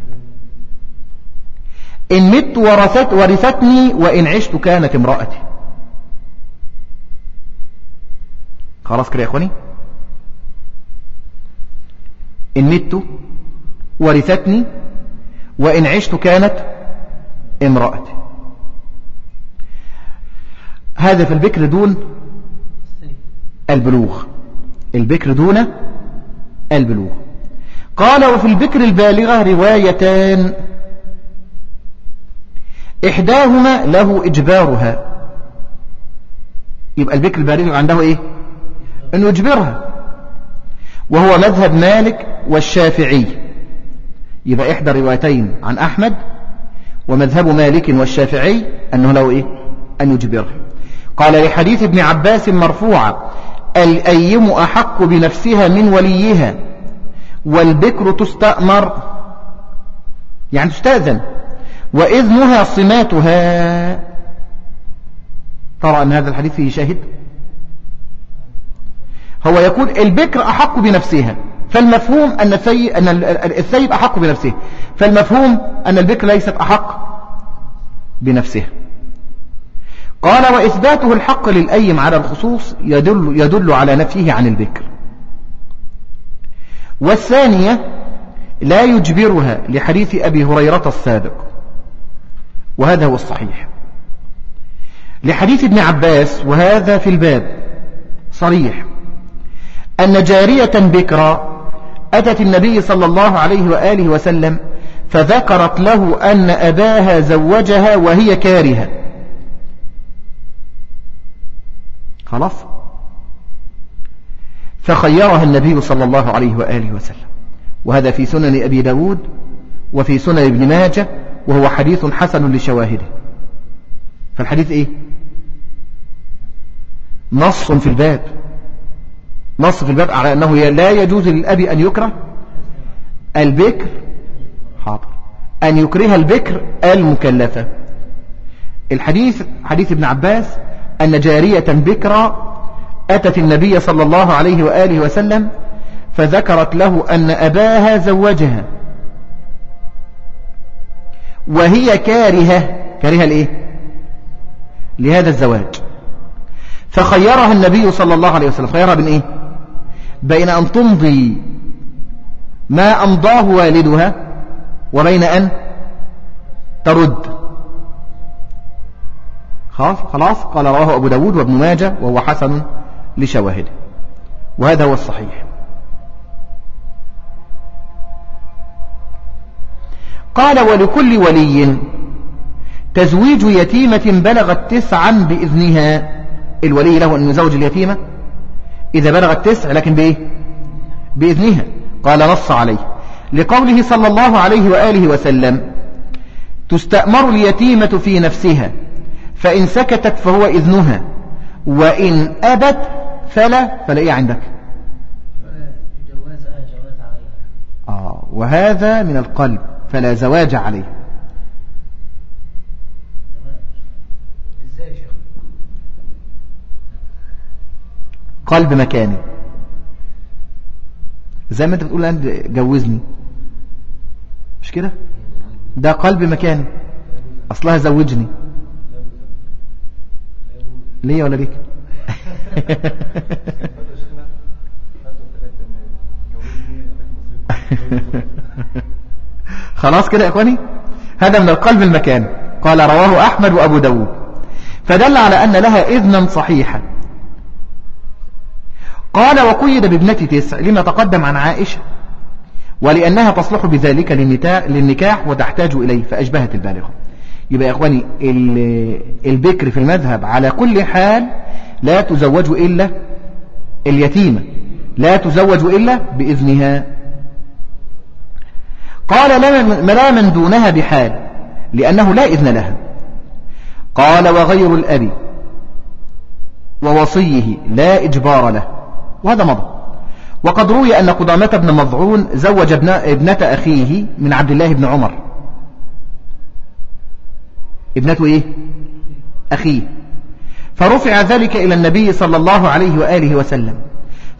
Speaker 1: إن مت ورثت ورثتني وإن عشت كانت امرأتي. خلاص كده يا إخواني. إن مت ورثتني وإن عشت كانت امرأتي. هذا في البكر دون البلوغ. البكر دون البلوغ. قال وفي البكر البالغة روايتان. إحداهما له إجبارها. يبقى البكر البالغ عنده إيه؟ أنه يجبرها. وهو مذهب مالك والشافعي. يبقى إحدى روايتين عن أحمد ومذهب مالك والشافعي أنه له إيه؟ أن يجبرها قال لحديث ابن عباس مرفوعة الأيم أحق بنفسها من وليها. والبكر تستأمر. يعني تستأذن. وإذنها صماتها. ترى أن هذا الحديث فيه شاهد؟ هو يقول البكر أحق بنفسها. فالمفهوم أن الثيب, أحق بنفسه. فالمفهوم أن البكر ليست أحق بنفسها قال وإثباته الحق للأيم على الخصوص يدل, يدل على نفيه عن البكر. والثانية لا يجبرها لحديث أبي هريرة السابق وهذا هو الصحيح. لحديث ابن عباس وهذا في الباب صريح. أن جارية بكرا أتت النبي صلى الله عليه وآله وسلم فذكرت له أن أباها زوجها وهي كارهة. خلاص؟ فخيرها النبي صلى الله عليه وآله وسلم. وهذا في سنن أبي داود وفي سنن ابن ماجه وهو حديث حسن لشواهده. فالحديث إيه؟ نص في الباب. نص في الباب على أنه لا يجوز للأب أن يكره البكر حاضر أن يكره البكر المكلفة. الحديث حديث ابن عباس أن جارية بكرة أتت النبي صلى الله عليه وآله وسلم فذكرت له أن أباها زوجها. وهي كارهة. كارهة لإيه؟ لهذا الزواج. فخيرها النبي صلى الله عليه وسلم. خيرها بين إيه؟ بين أن تمضي ما أمضاه والدها وبين أن ترد. خلاص؟ خلاص؟ قال رواه أبو داود وابن ماجة وهو حسن لشواهده. وهذا هو الصحيح. قال ولكل ولي تزويج يتيمة بلغت تسعا بإذنها. الولي له أن يزوج اليتيمة. إذا بلغت تسع لكن بإيه؟ بإذنها. قال نص عليه. لقوله صلى الله عليه وآله وسلم تستأمر اليتيمة في نفسها فإن سكتت فهو إذنها وإن أبت فلا فلا إيه عندك؟ آه وهذا من القلب فلا زواج عليه. قلب مكاني. زي ما أنت بتقول انت جوزني. مش كده؟ ده قلب مكاني. أصلها زوجني. ليه ولا ليك خلاص كده يا إخواني؟ هذا من القلب المكاني قال رواه أحمد وأبو داود. فدل على أن لها إذنا صحيحا. قال وقيد بابنة تسع لما تقدم عن عائشة. ولأنها تصلح بذلك للنكاح وتحتاج إليه فأشبهت البالغة. يبقى يا إخواني البكر في المذهب على كل حال لا تزوج إلا اليتيمة لا تزوج إلا بإذنها. قال لا من دونها بحال لأنه لا إذن لها. قال وغير الأب ووصيه لا إجبار له. وهذا مضى. وقد روي أن قدامة بن مضعون زوج ابنة أخيه من عبد الله بن عمر. ابنته إيه؟ أخيه. فرفع ذلك إلى النبي صلى الله عليه وآله وسلم.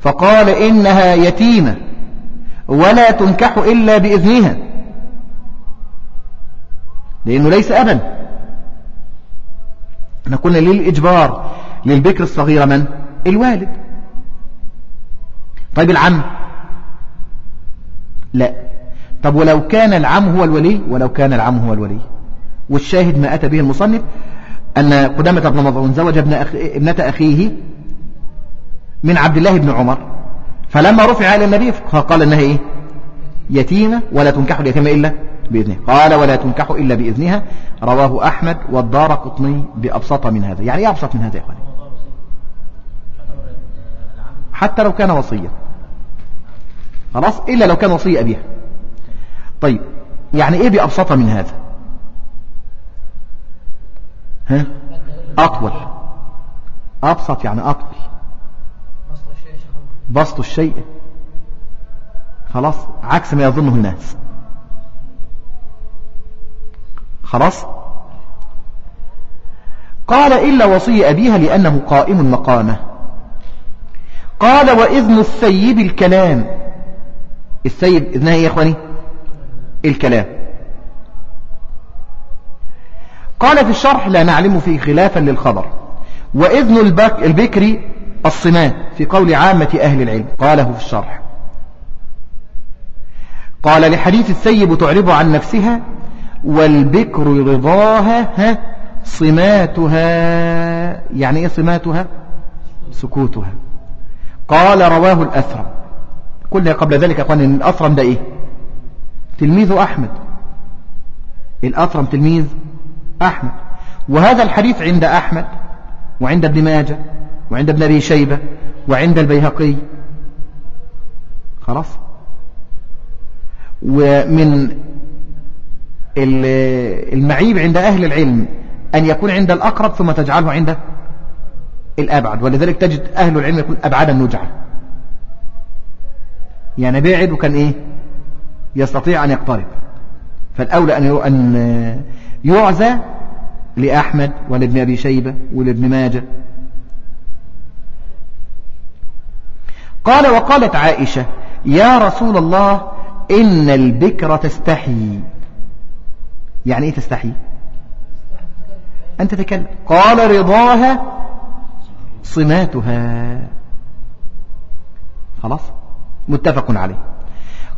Speaker 1: فقال إنها يتيمة ولا تنكح إلا بإذنها. لأنه ليس أبا. نقول للإجبار للبكر الصغيرة من؟ الوالد. طيب العم؟ لا. طب ولو كان العم هو الولي؟ ولو كان العم هو الولي. والشاهد ما أتى به المصنف أن قدامة بن مضعون زوج ابن أخ... ابنة أخيه من عبد الله بن عمر. فلما رفع إلى النبي فقال أنها إيه؟ يتيمة ولا تنكح اليتيمة إلا بإذنها. قال ولا تنكح إلا بإذنها. رواه أحمد والدار قطني بأبسط من هذا. يعني إيه أبسط من هذا يا أخواني؟ حتى لو كان وصيا خلاص؟ إلا لو كان وصي أبيها طيب يعني إيه بأبسط من هذا؟ ها؟ أطول. أبسط يعني أطول. بسط الشيء. خلاص؟ عكس ما يظنه الناس. خلاص؟ قال إلا وصي أبيها لأنه قائم مقامه. قال وإذن السيب الكلام. السيب إذنها إيه يا إخواني؟ الكلام. قال في الشرح لا نعلم فيه خلافا للخبر. وإذن البك البكر الصمات في قول عامة أهل العلم قاله في الشرح. قال لحديث السيب تعرض عن نفسها والبكر رضاها ها صماتها. يعني إيه صماتها؟ سكوتها. قال رواه الأثرم. قلنا قبل ذلك أخوان أن الأثرم ده إيه؟ تلميذ أحمد. الأثرم تلميذ أحمد. وهذا الحديث عند أحمد وعند ابن ماجه وعند ابن أبي شيبة وعند البيهقي. خلاص؟ ومن المعيب عند أهل العلم أن يكون عند الأقرب ثم تجعله عند الأبعد. ولذلك تجد أهل العلم يقول أبعد النجعة. يعني بعد وكان إيه؟ يستطيع أن يقترب. فالأولى أن يعزى لأحمد ولابن أبي شيبة ولابن ماجه. قال وقالت عائشة يا رسول الله إن البكرة تستحي. يعني إيه تستحي؟ أن تتكلم قال رضاها صماتها. خلاص؟ متفق عليه.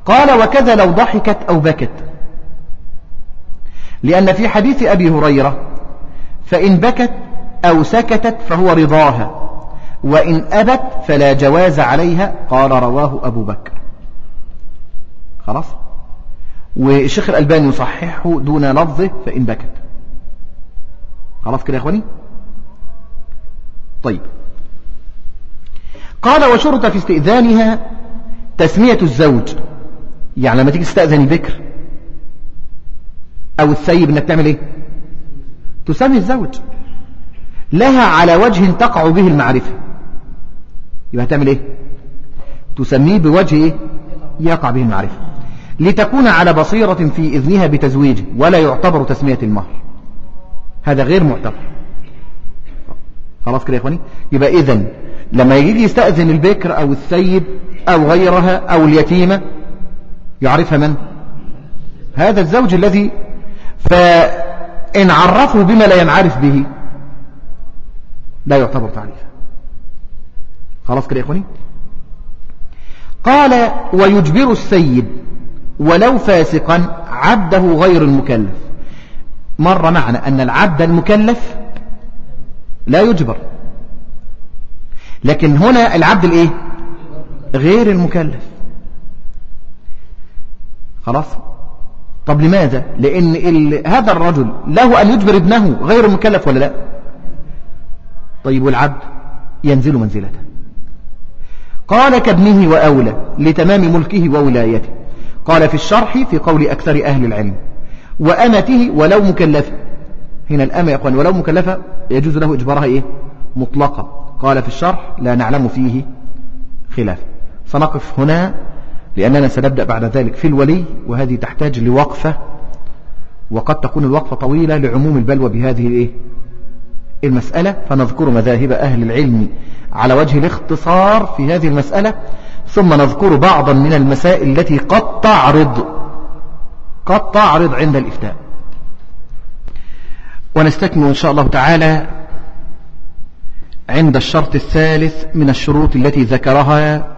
Speaker 1: قال وكذا لو ضحكت أو بكت. لأن في حديث أبي هريرة فإن بكت أو سكتت فهو رضاها وإن أبت فلا جواز عليها قال رواه أبو بكر. خلاص؟ والشيخ الألباني يصححه دون لفظه فإن بكت. خلاص كده يا أخواني؟ طيب. قال وشرط في استئذانها تسمية الزوج. يعني لما تيجي تستأذن البكر أو السيب إنك تعمل إيه؟ تسمي الزوج. لها على وجه تقع به المعرفة. يبقى هتعمل إيه؟ تسميه بوجه إيه؟ يقع به المعرفة. لتكون على بصيرة في إذنها بتزويجه ولا يعتبر تسمية المهر. هذا غير معتبر. خلاص كده يا إخواني؟ يبقى إذن لما يجي يستأذن البكر أو السيد أو غيرها أو اليتيمة يعرفها من؟ هذا الزوج الذي فإن عرفه بما لا ينعرف به لا يعتبر تعريفا. خلاص كده يا إخواني؟ قال ويجبر السيد ولو فاسقا عبده غير المكلف. مر معنا أن العبد المكلف لا يجبر. لكن هنا العبد الإيه؟ غير المكلف. خلاص؟ طب لماذا؟ ال... هذا الرجل له أن يجبر ابنه غير المكلف ولا لا؟ طيب والعبد ينزل منزلته. قال كابنه وأولى لتمام ملكه وولايته. قال في الشرح في قول أكثر أهل العلم وأمته ولو مكلفة. هنا الأمة أخوان ولو مكلفة يجوز له إجبارها إيه؟ مطلقة. قال في الشرح لا نعلم فيه خلاف. سنقف هنا لأننا سنبدأ بعد ذلك في الولي وهذه تحتاج لوقفة وقد تكون الوقفة طويلة لعموم البلوى بهذه الإيه؟ المسألة. فنذكر مذاهب أهل العلم على وجه الاختصار في هذه المسألة. ثم نذكر بعضا من المسائل التي قد تعرض قد تعرض عند الإفتاء. ونستكمل إن شاء الله تعالى عند الشرط الثالث من الشروط التي ذكرها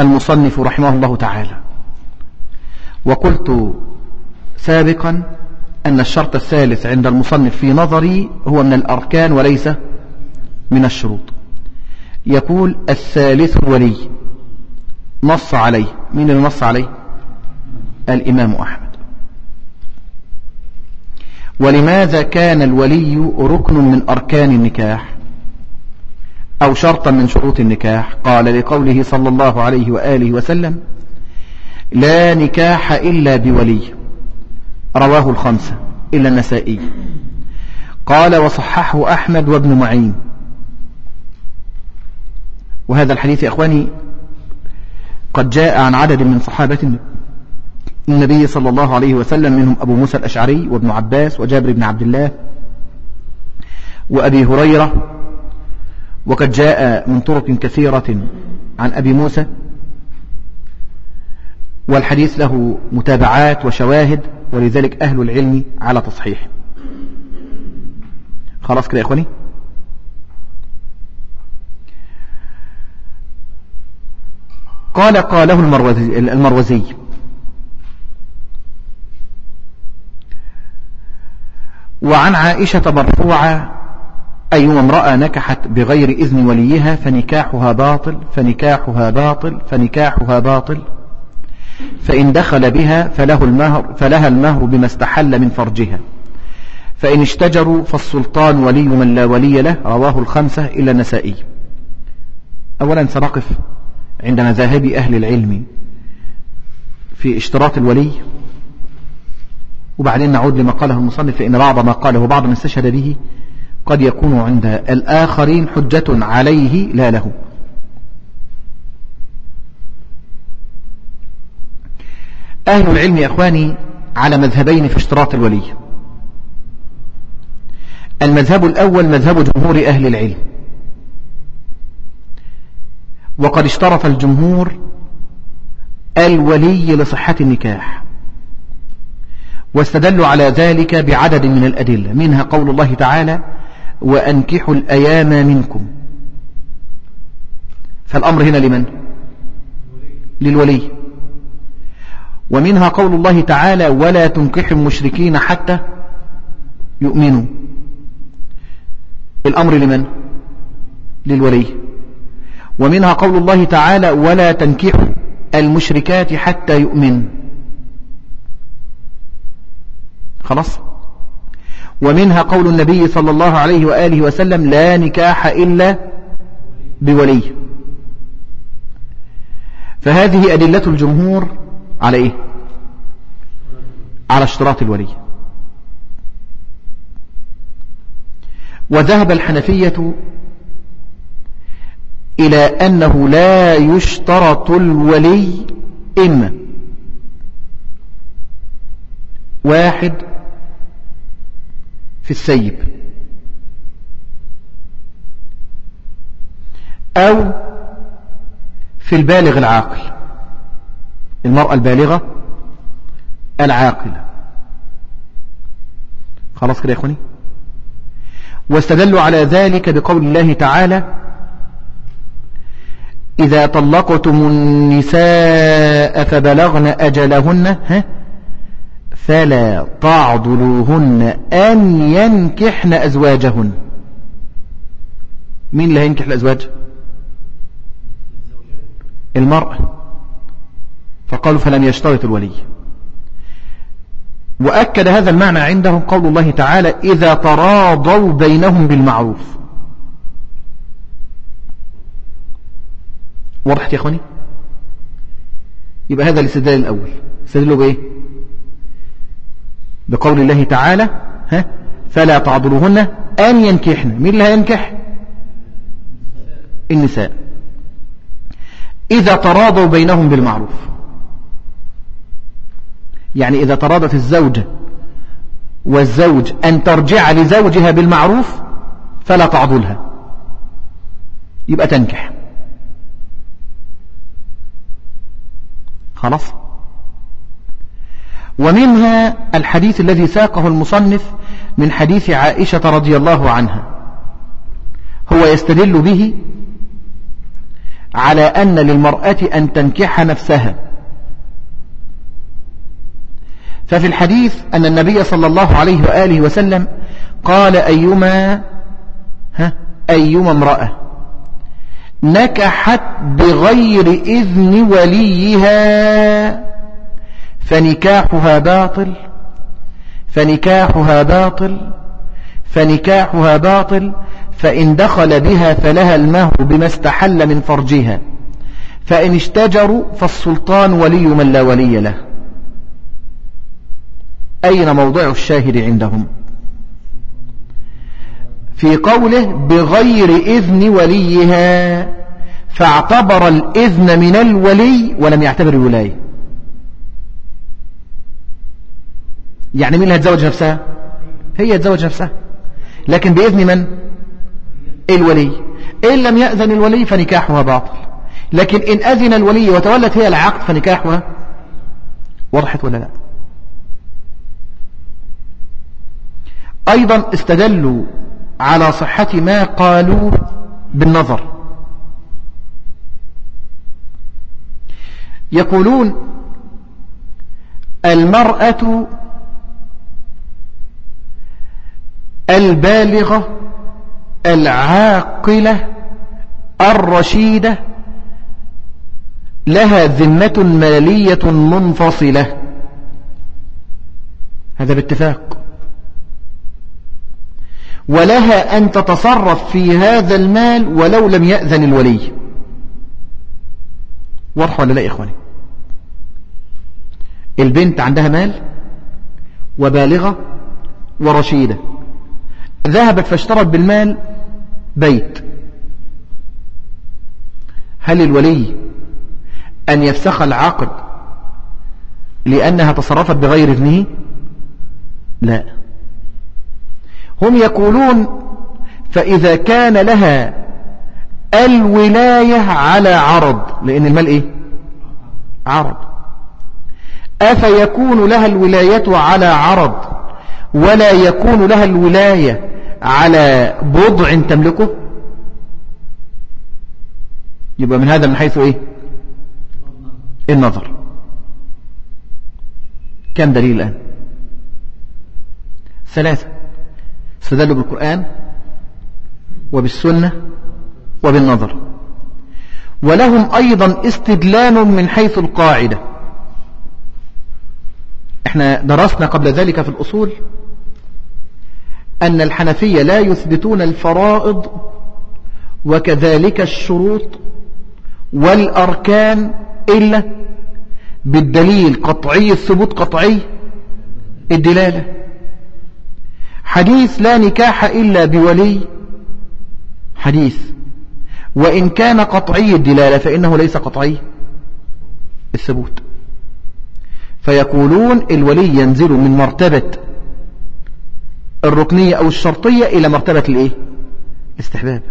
Speaker 1: المصنف رحمه الله تعالى. وقلت سابقا أن الشرط الثالث عند المصنف في نظري هو من الأركان وليس من الشروط. يقول الثالث الولي نص عليه. من النص عليه؟ الإمام أحمد. ولماذا كان الولي ركن من أركان النكاح؟ أو شرطا من شروط النكاح. قال لقوله صلى الله عليه وآله وسلم لا نكاح إلا بولي. رواه الخمسة إلا النسائي. قال وصححه أحمد وابن معين. وهذا الحديث يا أخواني قد جاء عن عدد من صحابة النبي صلى الله عليه وسلم منهم أبو موسى الأشعري وابن عباس وجابر بن عبد الله وأبي هريرة وقد جاء من طرق كثيرة عن أبي موسى والحديث له متابعات وشواهد ولذلك أهل العلم على تصحيح. خلاص كده يا إخواني؟ قال قاله المروزي, المروزي. وعن عائشة مرفوعة أيما امرأة نكحت بغير إذن وليها فنكاحها باطل فنكاحها باطل فنكاحها باطل. فإن دخل بها فله المهر فلها المهر بما استحل من فرجها. فإن اشتجروا فالسلطان ولي من لا ولي له رواه الخمسة إلا النسائي. أولا سنقف عند مذاهب أهل العلم في اشتراط الولي وبعدين نعود لما قاله المصنف فإن بعض ما قاله بعض من استشهد به. قد يكون عند الآخرين حجة عليه لا له. أهل العلم يا أخواني على مذهبين في اشتراط الولي. المذهب الأول مذهب جمهور أهل العلم. وقد اشترط الجمهور الولي لصحة النكاح. واستدلوا على ذلك بعدد من الأدلة. منها قول الله تعالى وأنكحوا الأيام منكم. فالأمر هنا لمن؟ للولي. ومنها قول الله تعالى ولا تنكحوا المشركين حتى يؤمنوا. الأمر لمن؟ للولي. ومنها قول الله تعالى ولا تنكحوا المشركات حتى يؤمن. خلاص؟ ومنها قول النبي صلى الله عليه وآله وسلم لا نكاح إلا بولي. فهذه أدلة الجمهور على إيه؟ على اشتراط الولي. وذهب الحنفية إلى أنه لا يشترط الولي إما. واحد في السيب أو في البالغ العاقل. المرأة البالغة العاقلة. خلاص كده يا إخواني؟ واستدلوا على ذلك بقول الله تعالى إذا طلقتم النساء فبلغن أجلهن. ها؟ فلا تعضلوهن أن ينكحن أزواجهن. مين اللي هينكح الأزواج المرأة. فقالوا فلم يشترط الولي. وأكد هذا المعنى عندهم قول الله تعالى إذا تراضوا بينهم بالمعروف. وضحت يا أخواني؟ يبقى هذا الاستدلال الأول. استدلوا بإيه؟ بقول الله تعالى ها فلا تعضلوهن أن ينكحن. مين اللي هينكح؟ النساء. إذا تراضوا بينهم بالمعروف. يعني إذا تراضت الزوجة والزوج أن ترجع لزوجها بالمعروف فلا تعضلها يبقى تنكح. خلاص؟ ومنها الحديث الذي ساقه المصنف من حديث عائشة رضي الله عنها. هو يستدل به على أن للمرأة أن تنكح نفسها. ففي الحديث أن النبي صلى الله عليه وآله وسلم قال أيما ها أيما امرأة نكحت بغير إذن وليها فنكاحها باطل فنكاحها باطل فنكاحها باطل فإن دخل بها فلها المهر بما استحل من فرجها فإن اشتجروا فالسلطان ولي من لا ولي له. أين موضع الشاهد عندهم؟ في قوله بغير إذن وليها فاعتبر الإذن من الولي ولم يعتبر الولاية. يعني مين اللي هتزوج نفسها؟ هي تزوج نفسها. لكن بإذن من؟ الولي. إن لم يأذن الولي فنكاحها باطل. لكن إن أذن الولي وتولت هي العقد فنكاحها وضحت ولا لا؟ أيضا استدلوا على صحة ما قالوا بالنظر. يقولون المرأة البالغة العاقلة الرشيدة لها ذمة مالية منفصلة. هذا باتفاق. ولها أن تتصرف في هذا المال ولو لم يأذن الولي. واضح ولا لا إخواني؟ البنت عندها مال وبالغة ورشيدة. ذهبت فاشترت بالمال بيت. هل الولي أن يفسخ العقد لأنها تصرفت بغير إذنه؟ لا. هم يقولون فإذا كان لها الولاية على عرض لأن المال إيه؟ عرض. أفيكون لها الولاية على عرض؟ ولا يكون لها الولاية على بضع تملكه. يبقى من هذا من حيث إيه؟ النظر. كم دليل الآن؟ ثلاثة. استدلوا بالقرآن وبالسنة وبالنظر. ولهم أيضا استدلال من حيث القاعدة. إحنا درسنا قبل ذلك في الأصول أن الحنفية لا يثبتون الفرائض وكذلك الشروط والأركان إلا بالدليل قطعي الثبوت قطعي الدلالة. حديث لا نكاح إلا بولي حديث. وإن كان قطعي الدلالة فإنه ليس قطعي الثبوت. فيقولون الولي ينزل من مرتبة الركنية أو الشرطية إلى مرتبة الإيه؟ استحباب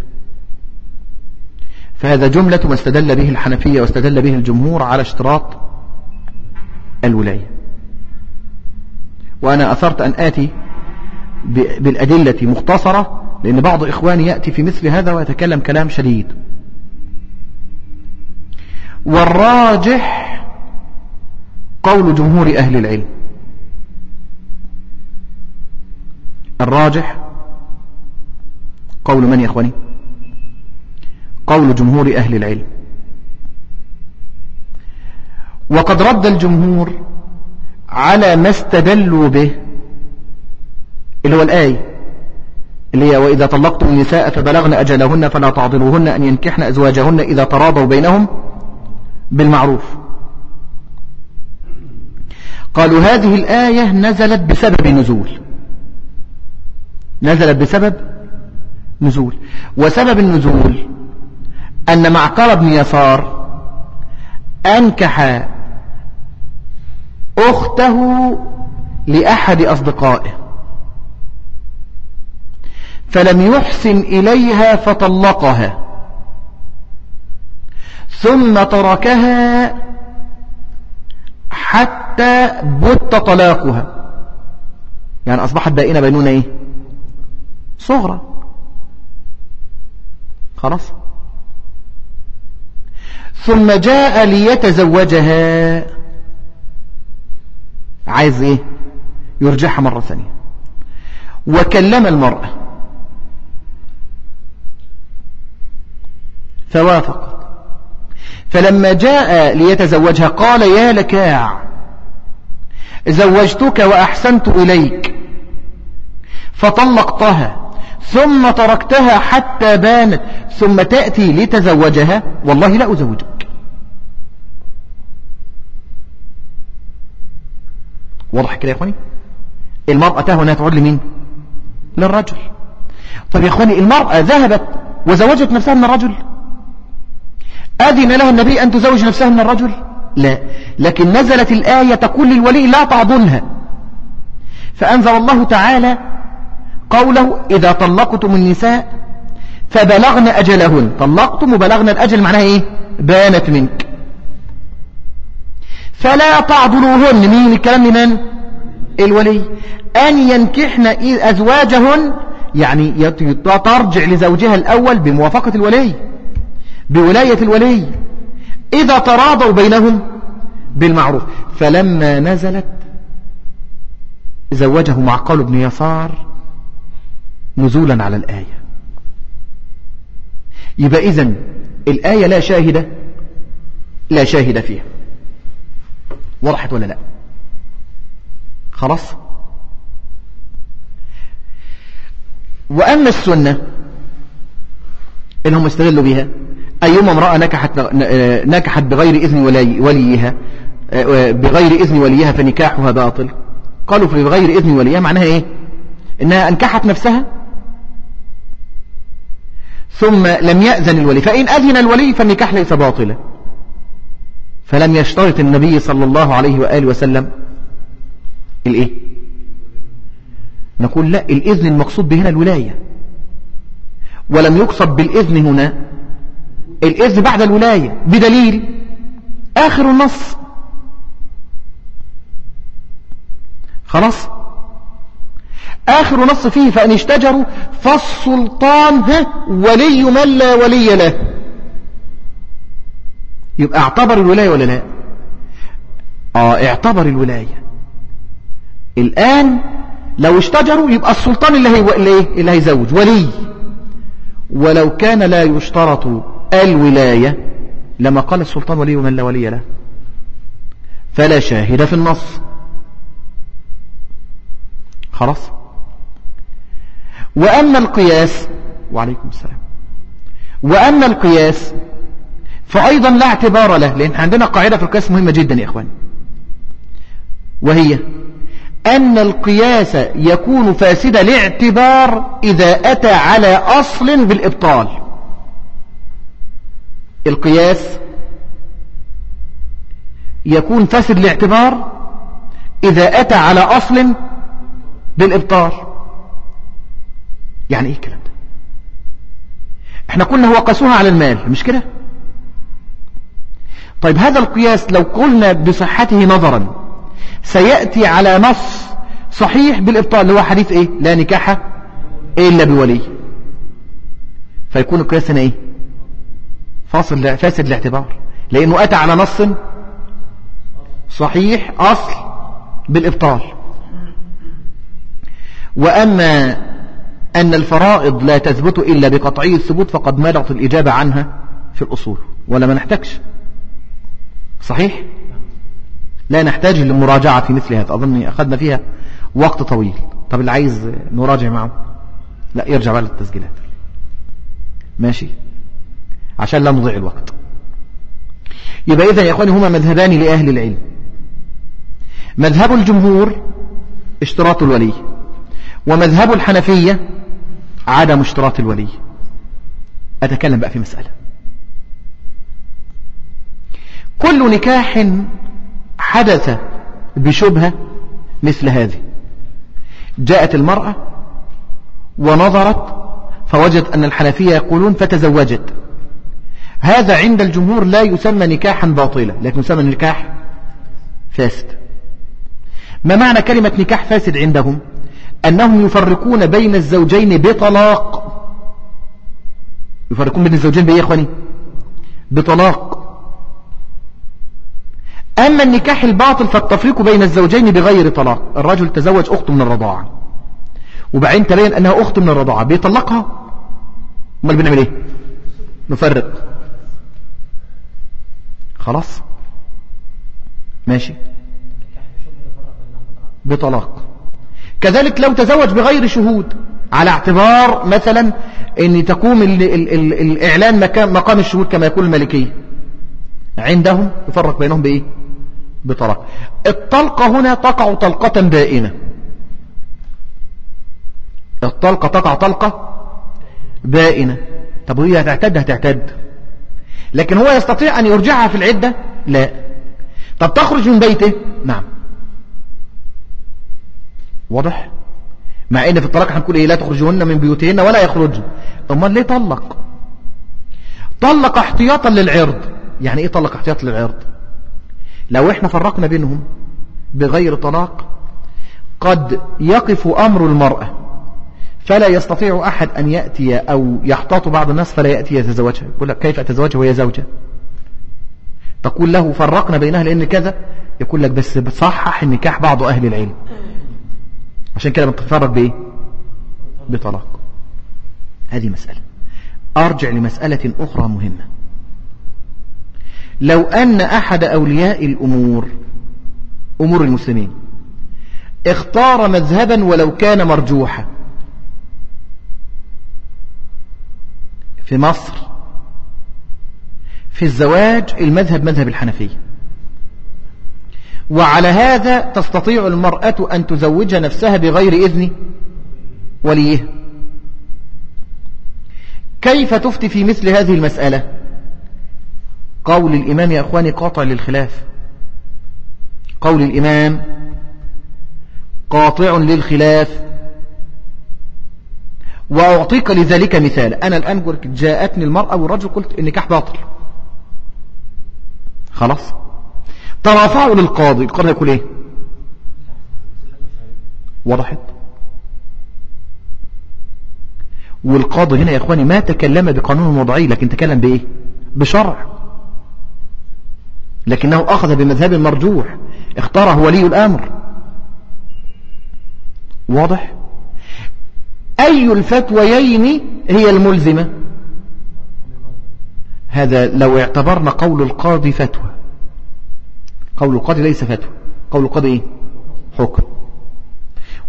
Speaker 1: فهذا جملة ما استدل به الحنفية واستدل به الجمهور على اشتراط الولاية. وأنا أثرت أن آتي بالأدلة مختصرة لأن بعض إخواني يأتي في مثل هذا ويتكلم كلام شديد. والراجح قول جمهور أهل العلم. الراجح؟ قول من يا أخواني؟ قول جمهور أهل العلم. وقد رد الجمهور على ما استدلوا به اللي هو الآية اللي هي وإذا طلقتم النساء فبلغن أجلهن فلا تعضلوهن أن ينكحن أزواجهن إذا تراضوا بينهم بالمعروف. قالوا هذه الآية نزلت بسبب نزول. نزلت بسبب نزول. وسبب النزول أن معقل بن يسار أنكح أخته لأحد أصدقائه. فلم يحسن إليها فطلقها. ثم تركها حتى بت طلاقها. يعني أصبحت بائنة بينونة إيه؟ صغرى. خلاص. ثم جاء ليتزوجها. عايز إيه؟ يرجعها مرة ثانية. وكلم المرأة. فوافقت. فلما جاء ليتزوجها قال يا لكاع زوجتك وأحسنت إليك. فطلقتها. ثم تركتها حتى بانت ثم تأتي لتزوجها والله لا أزوجك. واضح كده يا إخواني؟ المرأة تهوى تعود لمين؟ للرجل. طب يا إخواني المرأة ذهبت وزوجت نفسها من الرجل. أذن لها النبي أن تزوج نفسها من الرجل؟ لا. لكن نزلت الآية تقول للولي لا تعضلها فأنزل الله تعالى قوله إذا طلقتم النساء فبلغن أجلهن. طلقتم وبلغن الأجل معناها إيه؟ بانت منك. فلا تعضلوهن. مين الكلام لمن؟ الولي. أن ينكحن أزواجهن يعني ترجع لزوجها الأول بموافقة الولي بولاية الولي. إذا تراضوا بينهم بالمعروف. فلما نزلت زوجه معقل بن يسار نزولا على الآية. يبقى إذن الآية لا شاهدة لا شاهد فيها. وضحت ولا لا؟ خلاص؟ وأما السنة اللي هم استغلوا بها أيما امرأة نكحت, نكحت بغير إذن ولي وليها بغير إذن وليها فنكاحها باطل؟ قالوا في بغير إذن وليها معناها إيه؟ إنها أنكحت نفسها ثم لم يأذن الولي. فإن أذن الولي فالنكاح ليس باطلا. فلم يشترط النبي صلى الله عليه وآله وسلم الإيه؟ نقول لا الإذن المقصود به هنا الولاية. ولم يقصد بالإذن هنا الإذن بعد الولاية بدليل آخر النص. خلاص؟ آخر نص فيه فإن اشتجروا فالسلطان ولي من لا ولي له. يبقى اعتبر الولاية ولا لا؟ آه اعتبر الولاية. الآن لو اشتجروا يبقى السلطان اللي هي اللي هيزوج ولي. ولو كان لا يشترط الولاية لما قال السلطان ولي من لا ولي له. فلا شاهد في النص. خلاص؟ وأما القياس وعليكم السلام. وأما القياس فأيضا لا اعتبار له لأن عندنا قاعدة في القياس مهمة جدا يا إخوان وهي أن القياس يكون فاسد الاعتبار إذا أتى على أصل بالإبطال. القياس يكون فاسد الاعتبار إذا أتى على أصل بالإبطال. يعني إيه الكلام ده؟ إحنا قلنا هو قاسوها على المال مش كده؟ طيب هذا القياس لو قلنا بصحته نظرا سيأتي على نص صحيح بالإبطال اللي هو حديث إيه؟ لا نكاح إلا بولي. فيكون القياس هنا إيه؟ فاصل فاسد الاعتبار. لأنه أتى على نص صحيح أصل بالإبطال. وأما أن الفرائض لا تثبت إلا بقطعي الثبوت فقد مرت الإجابة عنها في الأصول ولا ما نحتاجش. صحيح؟ لا نحتاج للمراجعة في مثل هذا أظن أخذنا فيها وقت طويل. طب اللي عايز نراجع معه؟ لا يرجع بقى للتسجيلات. ماشي؟ عشان لا نضيع الوقت. يبقى إذا يا أخواني هما مذهبان لأهل العلم. مذهب الجمهور اشتراط الولي. ومذهب الحنفية عدم اشتراط الولي. أتكلم بقى في مسألة. كل نكاح حدث بشبهة مثل هذه. جاءت المرأة ونظرت فوجد أن الحنفية يقولون فتزوجت. هذا عند الجمهور لا يسمى نكاحا باطلا لكن يسمى نكاح فاسد. ما معنى كلمة نكاح فاسد عندهم؟ أنهم يفرقون بين الزوجين بطلاق. يفرقون بين الزوجين بإيه يا أخواني؟ بطلاق. أما النكاح الباطل فالتفريق بين الزوجين بغير طلاق. الرجل تزوج أخته من الرضاعة. وبعدين تبين أنها أخت من الرضاعة. بيطلقها. أمال بنعمل إيه؟ نفرق. خلاص؟ ماشي. بطلاق. كذلك لو تزوج بغير شهود على اعتبار مثلا إن تقوم ال ال ال الإعلان مقام الشهود كما يقول الملكي عندهم يفرق بينهم بإيه؟ بطلاق الطلقة هنا تقع طلقة بائنة الطلقة تقع طلقة بائنة طب وهي هتعتد؟ هتعتد. لكن هو يستطيع أن يرجعها في العدة؟ لا. طب تخرج من بيته؟ نعم. واضح؟ مع إن في الطلاق هنقول إيه لا تخرجوهن من بيوتهن ولا يخرجن امال ليه طلق؟ طلق احتياطا للعرض. يعني إيه طلق احتياطا للعرض؟ لو إحنا فرقنا بينهم بغير طلاق قد يقف أمر المرأة فلا يستطيع أحد أن يأتي أو يحتاط بعض الناس فلا يأتي يتزوجها. يقول لك كيف أتزوجها وهي زوجة؟ تقول له فرقنا بينها لأن كذا يقول لك بس بتصحح النكاح بعض أهل العلم. عشان كده بتتفرج بإيه؟ بطلاق. هذه مسألة. أرجع لمسألة أخرى مهمة. لو أن أحد أولياء الأمور أمور المسلمين اختار مذهبا ولو كان مرجوحا في مصر في الزواج المذهب مذهب الحنفية. وعلى هذا تستطيع المرأة أن تزوج نفسها بغير إذن وليه. كيف تفتي في مثل هذه المسألة؟ قول الإمام يا أخواني قاطع للخلاف. قول الإمام قاطع للخلاف. وأعطيك لذلك مثال. أنا الآن جاءتني المرأة والرجل قلت النكاح باطل. خلاص؟ ترافعوا للقاضي القاضي يقول إيه؟ وضحت. والقاضي هنا يا إخواني ما تكلم بقانون وضعي لكن تكلم بإيه؟ بشرع. لكنه أخذ بمذهب مرجوح. اختاره ولي الأمر. واضح؟ أي الفتويين هي الملزمة؟ هذا لو اعتبرنا قول القاضي فتوى. قول القاضي ليس فتوى. قول القاضي إيه؟ حكم.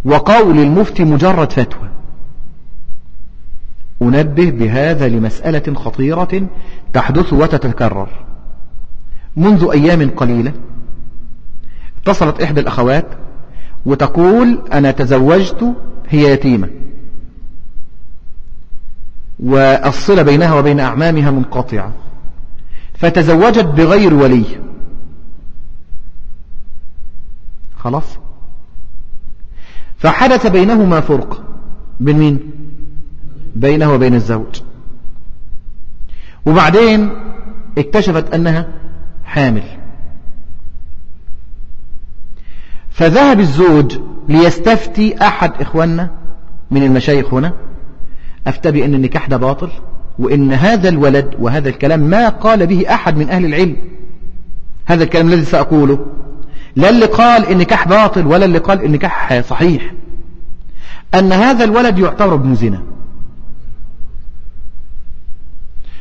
Speaker 1: وقول المفتي مجرد فتوى. أنبه بهذا لمسألة خطيرة تحدث وتتكرر. منذ أيام قليلة اتصلت إحدى الأخوات وتقول أنا تزوجت هي يتيمة. والصلة بينها وبين أعمامها منقطعة. فتزوجت بغير ولي. خلاص؟ فحدث بينهما فرق. بين مين؟ بينه وبين الزوج. وبعدين اكتشفت أنها حامل. فذهب الزوج ليستفتي أحد إخواننا من المشايخ هنا. أفتى بأن النكاح ده باطل وإن هذا الولد وهذا الكلام ما قال به أحد من أهل العلم. هذا الكلام الذي سأقوله. لا اللي قال النكاح باطل ولا اللي قال النكاح صحيح. أن هذا الولد يعتبر ابن زنا.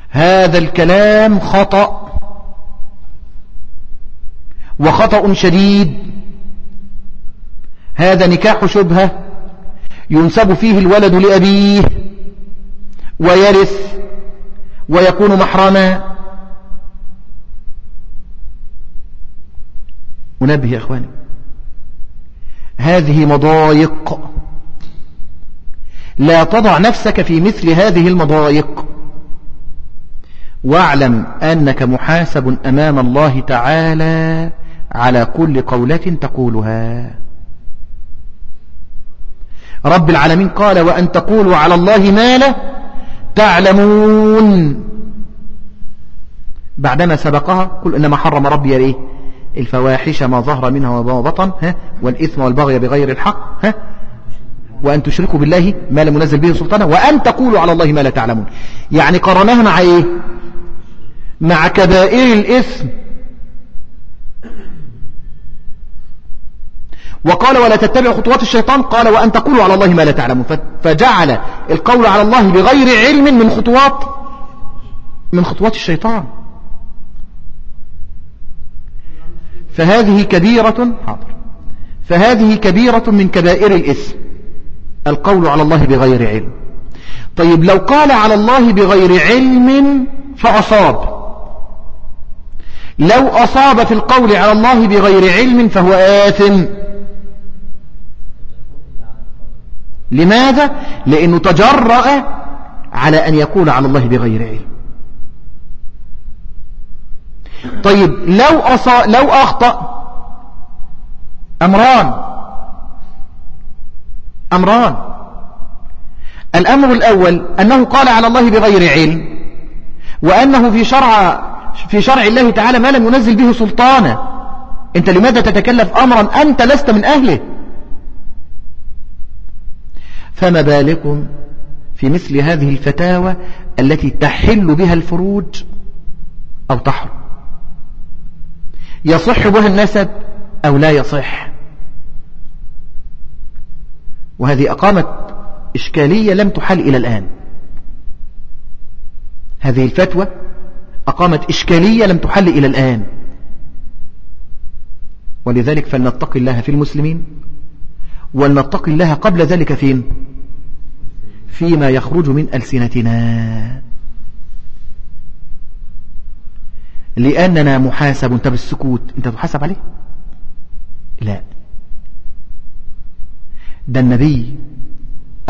Speaker 1: هذا الكلام خطأ. وخطأ شديد. هذا نكاح شبهة ينسب فيه الولد لأبيه ويرث ويكون محرما. أنبه يا أخواني. هذه مضايق. لا تضع نفسك في مثل هذه المضايق. واعلم أنك محاسب أمام الله تعالى على كل قولة تقولها. رب العالمين قال وأن تقولوا على الله ما لا تعلمون. بعدما سبقها قل إنما حرم ربي إيه الفواحش ما ظهر منها وما بطن ها؟ والإثم والبغي بغير الحق ها؟ وأن تشركوا بالله ما لم ينزل به سلطانا وأن تقولوا على الله ما لا تعلمون. يعني قرناها مع إيه؟ مع كبائر الإثم. وقال ولا تتبع خطوات الشيطان قال وأن تقولوا على الله ما لا تعلمون. فجعل القول على الله بغير علم من خطوات من خطوات الشيطان. فهذه كبيرة حاضر. فهذه كبيرة من كبائر الإثم. القول على الله بغير علم. طيب لو قال على الله بغير علم فأصاب. لو أصاب في القول على الله بغير علم فهو آثم. لماذا؟ لأنه تجرأ على أن يقول على الله بغير علم. طيب لو, أصا لو أخطأ أمران. أمران. الأمر الأول أنه قال على الله بغير علم وأنه في شرع في شرع الله تعالى ما لم ينزل به سلطانا. أنت لماذا تتكلف أمرا أنت لست من أهله؟ فما بالكم في مثل هذه الفتاوى التي تحل بها الفروج أو تحرم؟ يصح بها النسب أو لا يصح؟ وهذه أقامت إشكالية لم تحل إلى الآن. هذه الفتوى أقامت إشكالية لم تحل إلى الآن. ولذلك فلنتقي الله في المسلمين ولنتقي الله قبل ذلك فين؟ فيما يخرج من ألسنتنا. لأننا محاسب. انت بالسكوت. انت تحاسب عليه؟ لا. ده النبي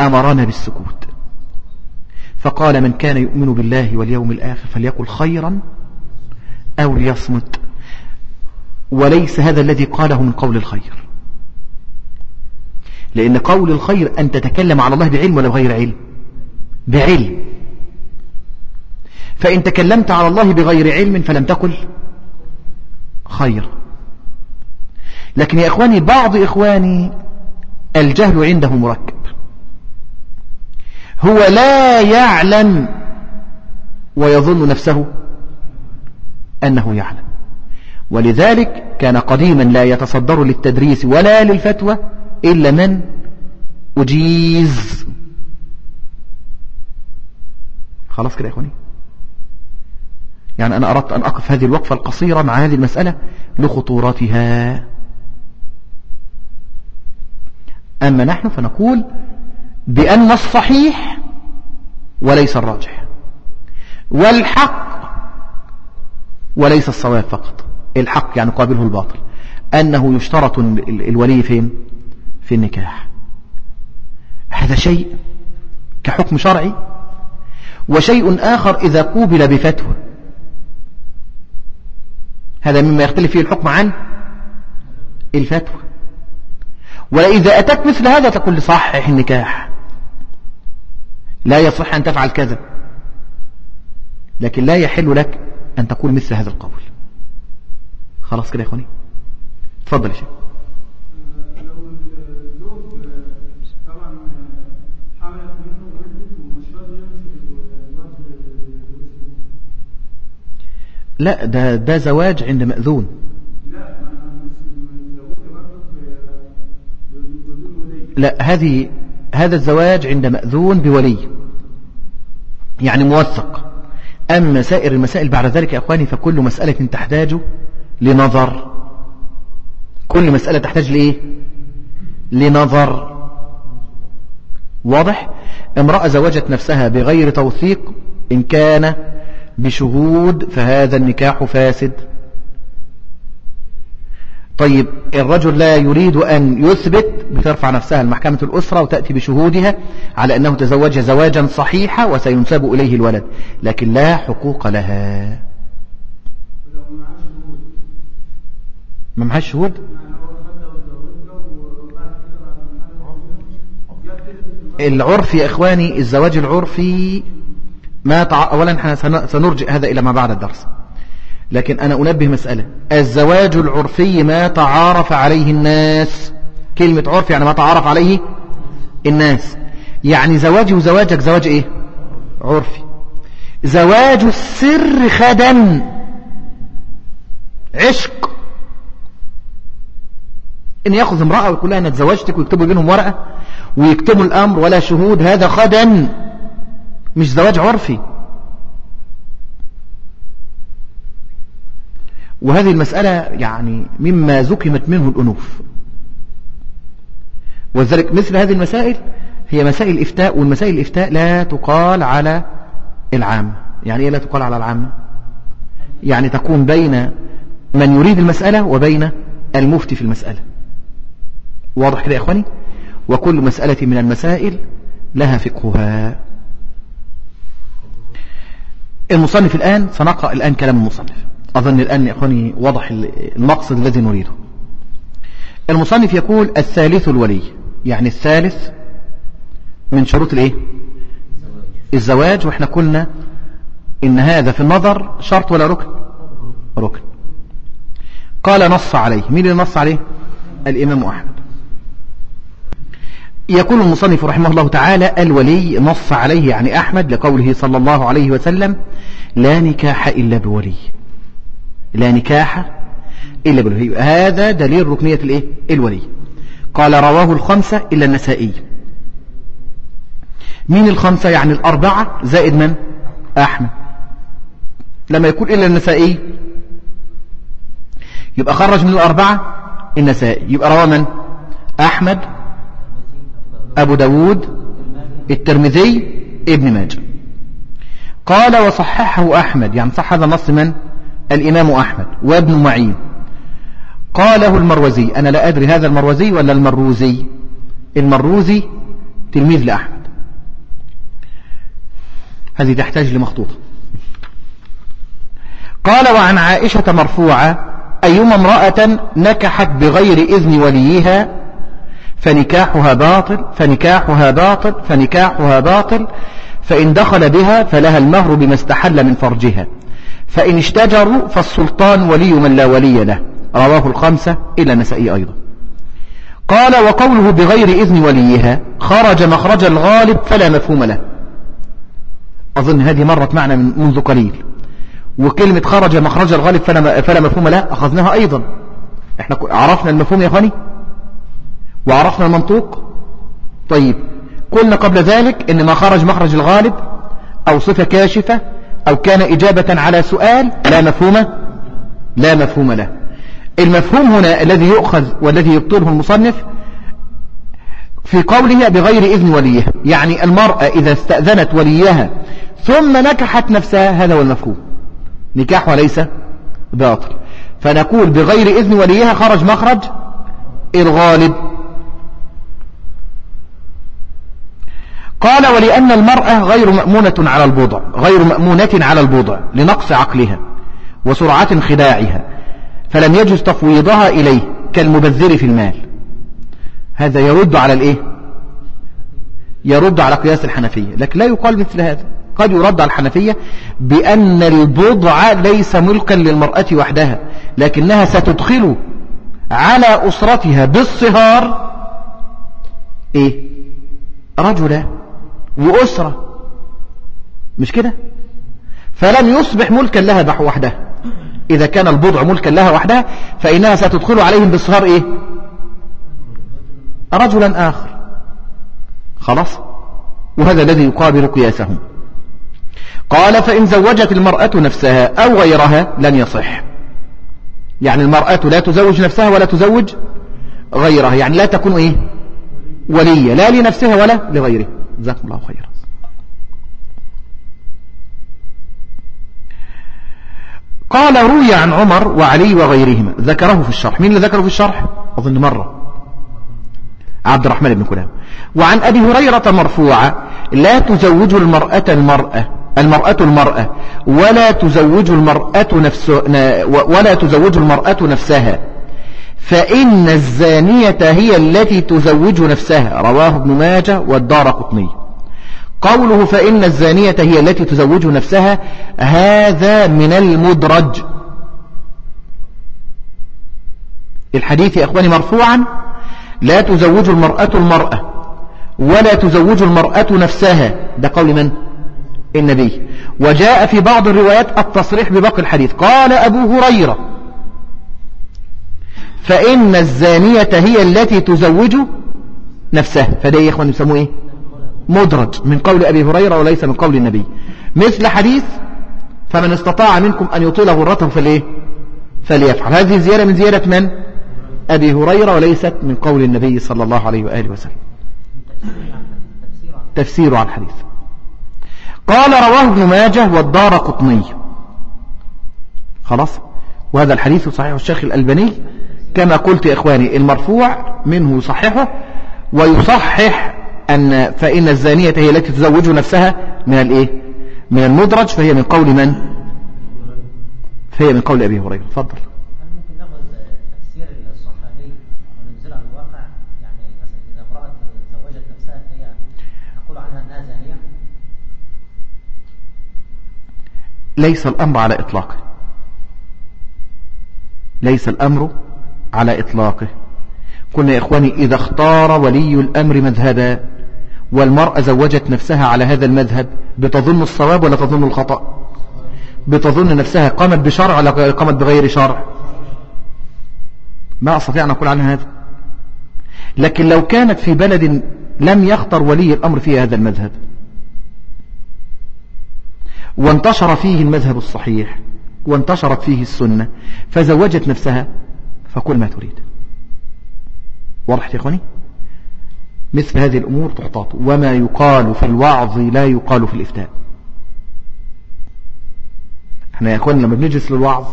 Speaker 1: أمرنا بالسكوت. فقال من كان يؤمن بالله واليوم الآخر فليقل خيرا أو ليصمت. وليس هذا الذي قاله من قول الخير. لأن قول الخير أن تتكلم على الله بعلم ولا بغير علم. بعلم. فإن تكلمت على الله بغير علم فلم تقل خير. لكن يا إخواني بعض إخواني الجهل عنده مركب. هو لا يعلم ويظن نفسه أنه يعلم. ولذلك كان قديما لا يتصدر للتدريس ولا للفتوى إلا من أجيز. خلاص كده يا إخواني؟ يعني أنا أردت أن أقف هذه الوقفة القصيرة مع هذه المسألة لخطورتها أما نحن فنقول بأن الصحيح وليس الراجح والحق وليس الصواب فقط. الحق يعني قابله الباطل. أنه يشترط الولي فين؟ في النكاح. هذا شيء كحكم شرعي وشيء آخر إذا قوبل بفتوى. هذا مما يختلف فيه الحكم عن الفتوى. وإذا أتت مثل هذا تقول صحح النكاح. لا يصح أن تفعل كذا. لكن لا يحل لك أن تقول مثل هذا القول. خلاص كده يا أخواني؟ تفضل يا شيخ. لا ده ده زواج عند مأذون. لا هذه هذا الزواج عند مأذون بولي يعني موثق. أما سائر المسائل بعد ذلك يا أخواني فكل مسألة تحتاج لنظر. كل مسألة تحتاج لإيه؟ لنظر. واضح؟ امرأة زوجت نفسها بغير توثيق إن كان بشهود فهذا النكاح فاسد. طيب الرجل لا يريد أن يثبت بترفع نفسها المحكمة الأسرة وتأتي بشهودها على أنه تزوج زواجا صحيحا وسينسب إليه الولد لكن لا حقوق لها. ما معهاش شهود؟ العرف يا إخواني الزواج العرفي ما تع... أولا إحنا سنرجع هذا إلى ما بعد الدرس. لكن أنا أنبه مسألة. الزواج العرفي ما تعارف عليه الناس. كلمة عرف يعني ما تعارف عليه الناس. يعني زواجي وزواجك زواج إيه؟ عرفي. زواج السر خدا عشق. إن يأخذ امرأة ويقول لها أنا تزوجتك ويكتبوا بينهم ورقة ويكتموا الأمر ولا شهود هذا خدا مش زواج عرفي. وهذه المسألة يعني مما زكمت منه الأنوف. وذلك مثل هذه المسائل هي مسائل الإفتاء والمسائل الإفتاء لا تقال على العامة يعني إيه لا تقال على العامة يعني تكون بين من يريد المسألة وبين المفتي في المسألة. واضح كده يا أخواني؟ وكل مسألة من المسائل لها فقهها. المصنف الآن سنقرأ الآن كلام المصنف. أظن الآن يا أخواني واضح المقصد الذي نريده. المصنف يقول الثالث الولي يعني الثالث من شروط الإيه؟ الزواج. وإحنا قلنا إن هذا في النظر شرط ولا ركن؟ ركن. قال نص عليه. مين اللي نص عليه؟ الإمام أحمد. يقول المصنف رحمه الله تعالى الولي نص عليه يعني أحمد لقوله صلى الله عليه وسلم لا نكاح إلا بولي لا نكاح إلا بالولي هذا دليل ركنية الإيه؟ الولي. قال رواه الخمسة إلا النسائي مين الخمسة؟ يعني الأربعة زائد من أحمد. لما يكون إلا النسائي يبقى خرج من الأربعة النسائي. يبقى رواه من؟ أحمد. أبو داود الترمذي ابن ماجه. قال وصححه أحمد. يعني صح هذا النص من الإمام أحمد وابن معين. قاله المروزي أنا لا أدري هذا المروزي ولا المروزي. المروزي تلميذ لأحمد. هذه تحتاج لمخطوطة. قال وعن عائشة مرفوعة أيما امرأة نكحت بغير إذن وليها فنكاحها باطل فنكاحها باطل فنكاحها باطل فإن دخل بها فلها المهر بما استحل من فرجها. فإن اشتجروا فالسلطان ولي من لا ولي له. رواه الخمسة إلى نسائي أيضا. قال وقوله بغير إذن وليها خرج مخرج الغالب فلا مفهوم له. أظن هذه مرت معنا من منذ قليل. وكلمة خرج مخرج الغالب فلا, فلا مفهوم له أخذناها أيضا. إحنا عرفنا المفهوم يا أخواني؟ وعرفنا المنطوق طيب. قلنا قبل ذلك إن ما خرج مخرج الغالب أو صفة كاشفة أو كان إجابة على سؤال لا مفهوم لا مفهوم له. المفهوم هنا الذي يؤخذ والذي يبطله المصنف في قولها بغير إذن وليها يعني المرأة إذا استأذنت وليها ثم نكحت نفسها هذا هو المفهوم. نكاحها ليس باطل. فنقول بغير إذن وليها خرج مخرج الغالب. قال ولأن المرأة غير مأمونة على البضع غير مأمونة على البضع لنقص عقلها وسرعة خداعها فلم يجوز تفويضها إليه كالمبذر في المال. هذا يرد على الإيه؟ يرد على قياس الحنفية لكن لا يقال مثل هذا. قد يرد على الحنفية بأن البضع ليس ملكا للمرأة وحدها لكنها ستدخل على أسرتها بالصهار إيه؟ رجلا. وأسرة مش كده؟ فلم يصبح ملكا لها وحدها إذا كان البضع ملكا لها وحدها فإنها ستدخل عليهم بالصهار إيه؟ رجلا آخر. خلاص؟ وهذا الذي يقابل قياسهم. قال فإن زوجت المرأة نفسها أو غيرها لن يصح. يعني المرأة لا تزوج نفسها ولا تزوج غيرها. يعني لا تكون إيه؟ ولية. لا لنفسها ولا لغيرها جزاكم الله خيرا. قال روي عن عمر وعلي وغيرهما ذكره في الشرح. مين اللي ذكره في الشرح؟ أظن مرة. عبد الرحمن بن كلام وعن أبي هريرة مرفوعة لا تزوج المرأة المرأة المرأة المرأة ولا تزوج المرأة نفس ولا تزوج المرأة نفسها. فإن الزانية هي التي تزوج نفسها. رواه ابن ماجه والدار قطني. قوله فإن الزانية هي التي تزوج نفسها هذا من المدرج. الحديث يا أخواني مرفوعا. لا تزوج المرأة المرأة ولا تزوج المرأة نفسها. ده قول من؟ النبي. وجاء في بعض الروايات التصريح بباقي الحديث. قال أبو هريرة فإن الزانية هي التي تزوج نفسها فده يا إخوان يسموه إيه؟ مدرج من قول أبي هريرة وليس من قول النبي. مثل حديث فمن استطاع منكم أن يطيل غرته فليه؟ فليفعل. هذه زيادة من زيادة من؟ أبي هريرة وليست من قول النبي صلى الله عليه وآله وسلم. تفسير عن الحديث قال رواه ابن ماجه والدار قطني. خلاص؟ وهذا الحديث صحيح. الشيخ الألباني كما قلت يا إخواني المرفوع منه صححه ويصحح أن فإن الزانية هي التي تزوج نفسها من الإيه؟ من المدرج فهي من قول من؟ فهي من قول أبي هريرة. تفضل. ليس الأمر على إطلاقه ليس الأمر على إطلاقه. قلنا يا إخواني إذا اختار ولي الأمر مذهبا والمرأة زوجت نفسها على هذا المذهب بتظن الصواب ولا تظن الخطأ؟ بتظن نفسها قامت بشرع ولا قامت بغير شرع؟ ما أستطيع أن أقول عنها هذا. لكن لو كانت في بلد لم يختر ولي الأمر فيها هذا المذهب وانتشر فيه المذهب الصحيح وانتشرت فيه السنة فزوجت نفسها فكل ما تريد. واضح يا إخواني؟ مثل هذه الأمور تحتاط. وما يقال في الوعظ لا يقال في الإفتاء. إحنا يا إخواني لما بنجلس للوعظ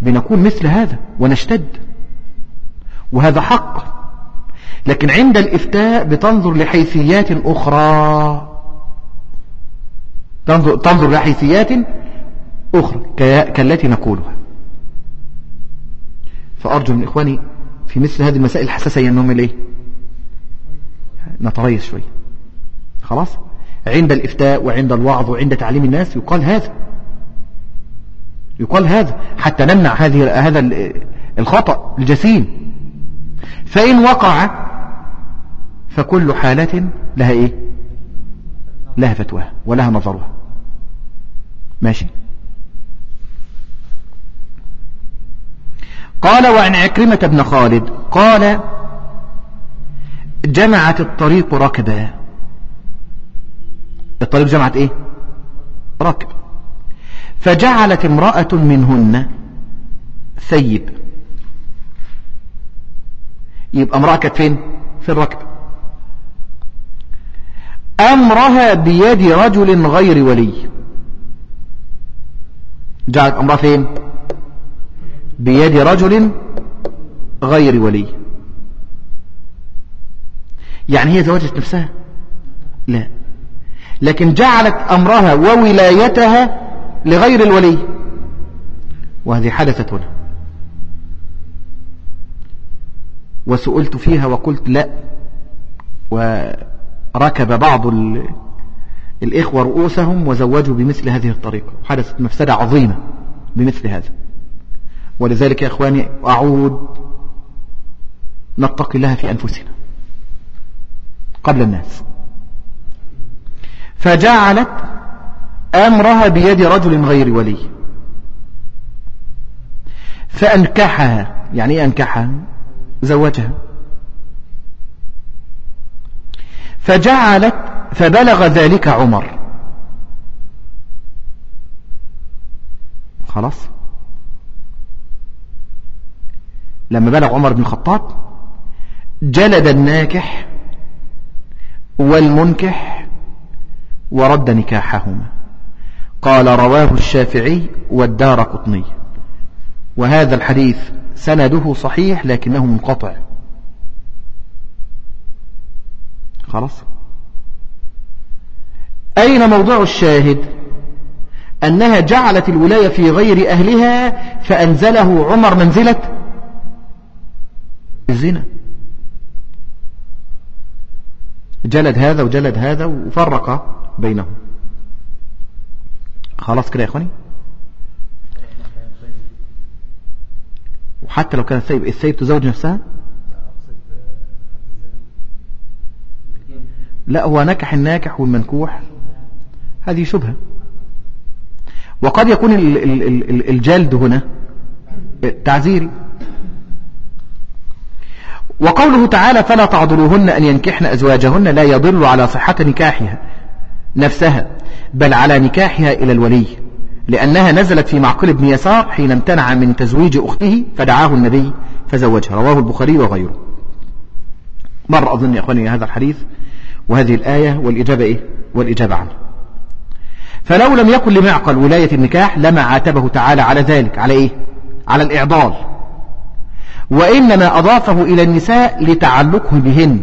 Speaker 1: بنكون مثل هذا ونشتد. وهذا حق. لكن عند الإفتاء بتنظر لحيثيات أخرى. تنظر, تنظر لحيثيات أخرى. كالتي نقولها. فأرجو من إخواني في مثل هذه المسائل الحساسية أنهم إيه نتريث شوي. خلاص؟ عند الإفتاء وعند الوعظ وعند تعليم الناس يقال هذا. يقال هذا. حتى نمنع هذه هذا الخطأ الجسيم. فإن وقع فكل حالة لها إيه؟ لها فتواها ولها نظرها. ماشي. قال وعن عكرمة بن خالد قال جمعت الطريق ركبا. الطريق جمعت إيه؟ ركب. فجعلت امرأة منهن ثيب. يبقى امرأة كانت فين؟ في الركب. أمرها بيد رجل غير ولي. جعلت أمرها فين؟ بيد رجل غير ولي. يعني هي زوجت نفسها؟ لا. لكن جعلت أمرها وولايتها لغير الولي. وهذه حدثت هنا. وسئلت فيها وقلت لا. وركب بعض الإخوة رؤوسهم وزوجوا بمثل هذه الطريقة. حدثت مفسدة عظيمة بمثل هذا. ولذلك يا إخواني أعود نتقي الله في أنفسنا قبل الناس. فجعلت أمرها بيد رجل غير ولي. فأنكحها يعني إيه أنكحها؟ زوجها. فجعلت فبلغ ذلك عمر. خلاص؟ لما بلغ عمر بن الخطاب جلد الناكح والمنكح ورد نكاحهما. قال رواه الشافعي والدار قطني. وهذا الحديث سنده صحيح لكنه منقطع. خلاص؟ أين موضع الشاهد؟ أنها جعلت الولاية في غير أهلها فأنزله عمر منزلة الزنا. جلد هذا وجلد هذا وفرق بينهم. خلاص كده يا إخواني؟ وحتى لو كان السيب السيب تزوج نفسها؟ لا هو نكح الناكح والمنكوح. هذه شبهة. وقد يكون الجلد هنا تعزيري وقوله تعالى فلا تعضلوهن أن ينكحن أزواجهن لا يضل على صحة نكاحها نفسها بل على نكاحها إلى الولي لأنها نزلت في معقل بن يسار حين امتنع من تزويج أخته فدعاه النبي فزوجها رواه البخاري وغيره مر أظن يا أخواني هذا الحديث وهذه الآية والإجابة إيه؟ والإجابة عنه فلو لم يكن لمعقل ولاية النكاح لما عاتبه تعالى على ذلك على إيه؟ على الإعضال وإنما أضافه إلى النساء لتعلقه بهن.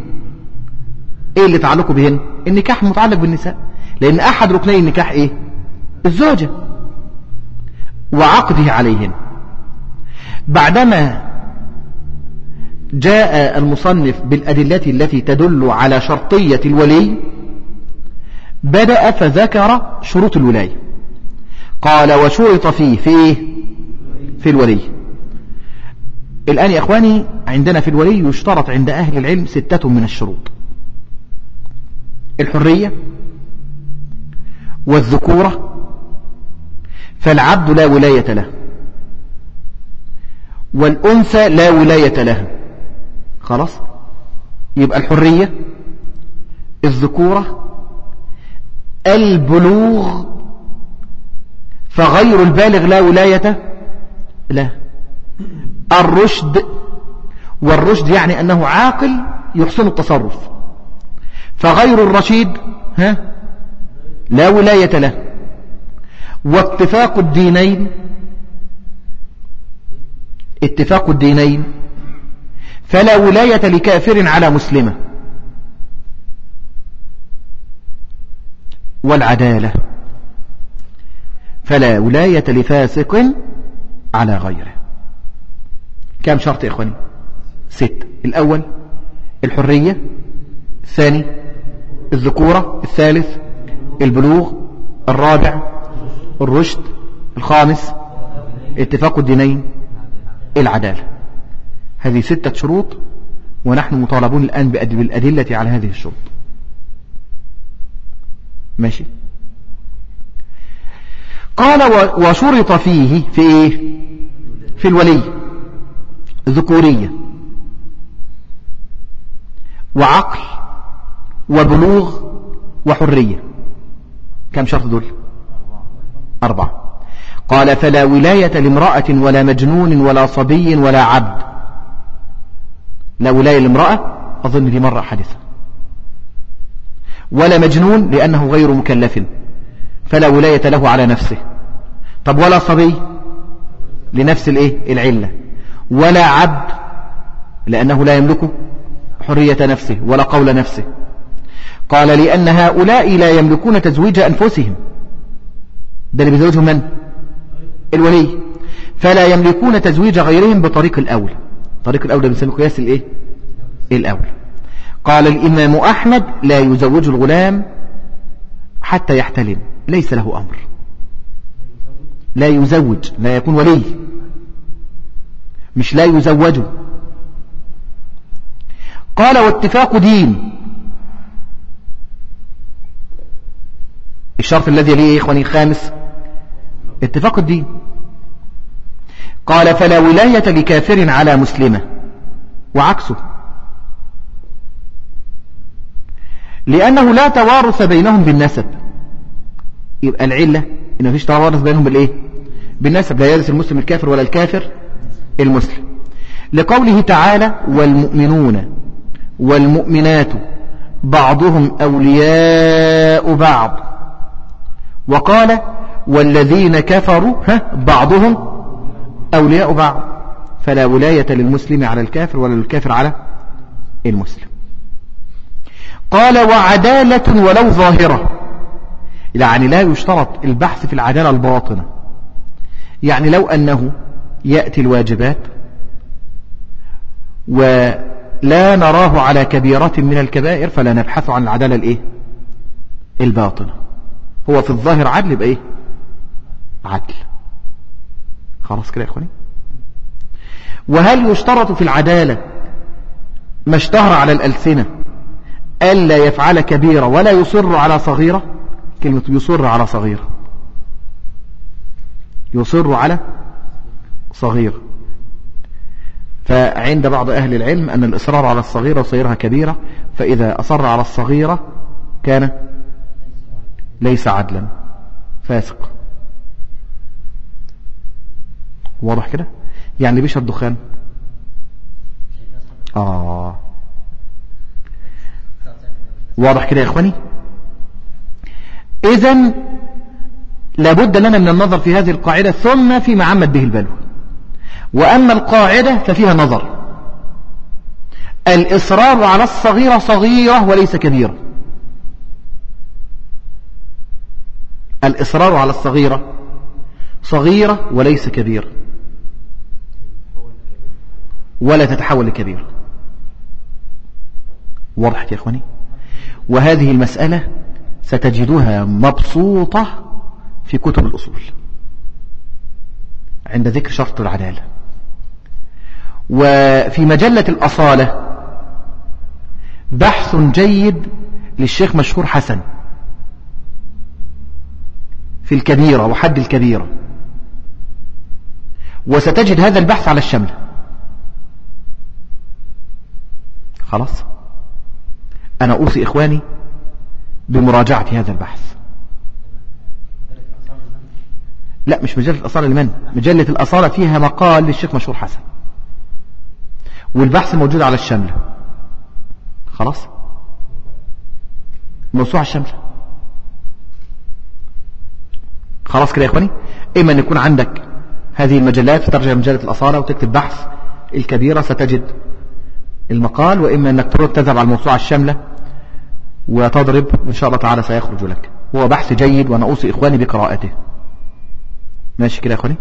Speaker 1: إيه اللي تعلقه بهن؟ النكاح متعلق بالنساء. لأن أحد ركني النكاح إيه؟ الزوجة. وعقده عليهن. بعدما جاء المصنف بالأدلة التي تدل على شرطية الولي بدأ فذكر شروط الولاية. قال وشرط فيه في إيه؟ في الولي. الآن يا أخواني عندنا في الولي يشترط عند أهل العلم ستة من الشروط. الحرية والذكورة فالعبد لا ولاية له. والأنثى لا ولاية لها خلاص؟ يبقى الحرية الذكورة البلوغ فغير البالغ لا ولاية له. الرشد والرشد يعني أنه عاقل يحسن التصرف. فغير الرشيد ها لا ولاية له. واتفاق الدينين اتفاق الدينين فلا ولاية لكافر على مسلمة. والعدالة فلا ولاية لفاسق على غيره. كم شرط يا إخواني؟ ست. الأول الحرية الثاني الذكورة الثالث البلوغ الرابع الرشد الخامس اتفاق الدينين العدالة. هذه ستة شروط ونحن مطالبون الآن بالأدلة على هذه الشروط. ماشي. قال وشرط فيه في إيه؟ في الولي. ذكورية. وعقل وبلوغ وحرية. كم شرط دول؟ أربعة. قال فلا ولاية لامرأة ولا مجنون ولا صبي ولا عبد. لا ولاية لامرأة أظن دي مرة حدثة ولا مجنون لأنه غير مكلف. فلا ولاية له على نفسه. طب ولا صبي؟ لنفس الإيه؟ العلة. ولا عبد لأنه لا يملك حرية نفسه ولا قول نفسه. قال لأن هؤلاء لا يملكون تزويج أنفسهم. ده اللي بيزوجهم من؟ الولي. فلا يملكون تزويج غيرهم بطريق الأول. طريق الأول بنسميه قياس الإيه؟ الأول. قال الإمام أحمد لا يزوج الغلام حتى يحتلم. ليس له أمر. لا يزوج لا يكون ولي. مش لا يزوجه. قال واتفاق دين. الشرط الذي يليه يا إخواني الخامس اتفاق الدين. قال فلا ولاية لكافر على مسلمة وعكسه. لأنه لا توارث بينهم بالنسب. يبقى العلة إنه فيش توارث بينهم بالإيه؟ بالنسب لا يرث المسلم الكافر ولا الكافر. المسلم. لقوله تعالى والمؤمنون والمؤمنات بعضهم أولياء بعض. وقال والذين كفروا ها بعضهم أولياء بعض. فلا ولاية للمسلم على الكافر ولا للكافر على المسلم. قال وعدالة ولو ظاهرة. يعني لا يشترط البحث في العدالة الباطنة. يعني لو أنه يأتي الواجبات ولا نراه على كبيرة من الكبائر فلا نبحث عن العدالة الإيه؟ الباطنة هو في الظاهر عدل يبقى إيه؟ عدل. خلاص كده يا إخواني؟ وهل يشترط في العدالة ما اشتهر على الألسنة ألا يفعل كبيرة ولا يصر على صغيرة؟ كلمة يصر على صغيرة. يصر على صغيرة فعند بعض أهل العلم أن الإصرار على الصغيرة وصيرها كبيرة فإذا أصر على الصغيرة كان ليس عدلا فاسق. واضح كده؟ يعني بيشرب دخان. آه. واضح كده يا إخواني؟ إذا لابد لنا من النظر في هذه القاعدة ثم فيما عمت به البلوى. وأما القاعدة ففيها نظر. الإصرار على الصغيرة صغيرة وليس كبيرة. الإصرار على الصغيرة صغيرة وليس كبيرة ولا تتحول لكبيرة وضحت يا أخواني؟ وهذه المسألة ستجدها مبسوطة في كتب الأصول. عند ذكر شرط العدالة. وفي مجلة الأصالة بحث جيد للشيخ مشهور حسن في الكبيرة وحد الكبيرة. وستجد هذا البحث على الشمل. خلاص. أنا أوصي إخواني بمراجعة هذا البحث. لا مش مجلة الأصالة لمن؟ مجلة الأصالة فيها مقال للشيخ مشهور حسن. والبحث موجود على الشملة خلاص؟ موسوعة الشملة خلاص كده يا إخواني؟ إما أن يكون عندك هذه المجلات فترجع مجلة الأصالة وتكتب بحث الكبيرة ستجد المقال وإما أنك ترد تذهب على الموسوعة الشاملة وتضرب إن شاء الله تعالى سيخرج لك. هو بحث جيد وأنا أوصي إخواني بقراءته. ماشي كده يا أخواني؟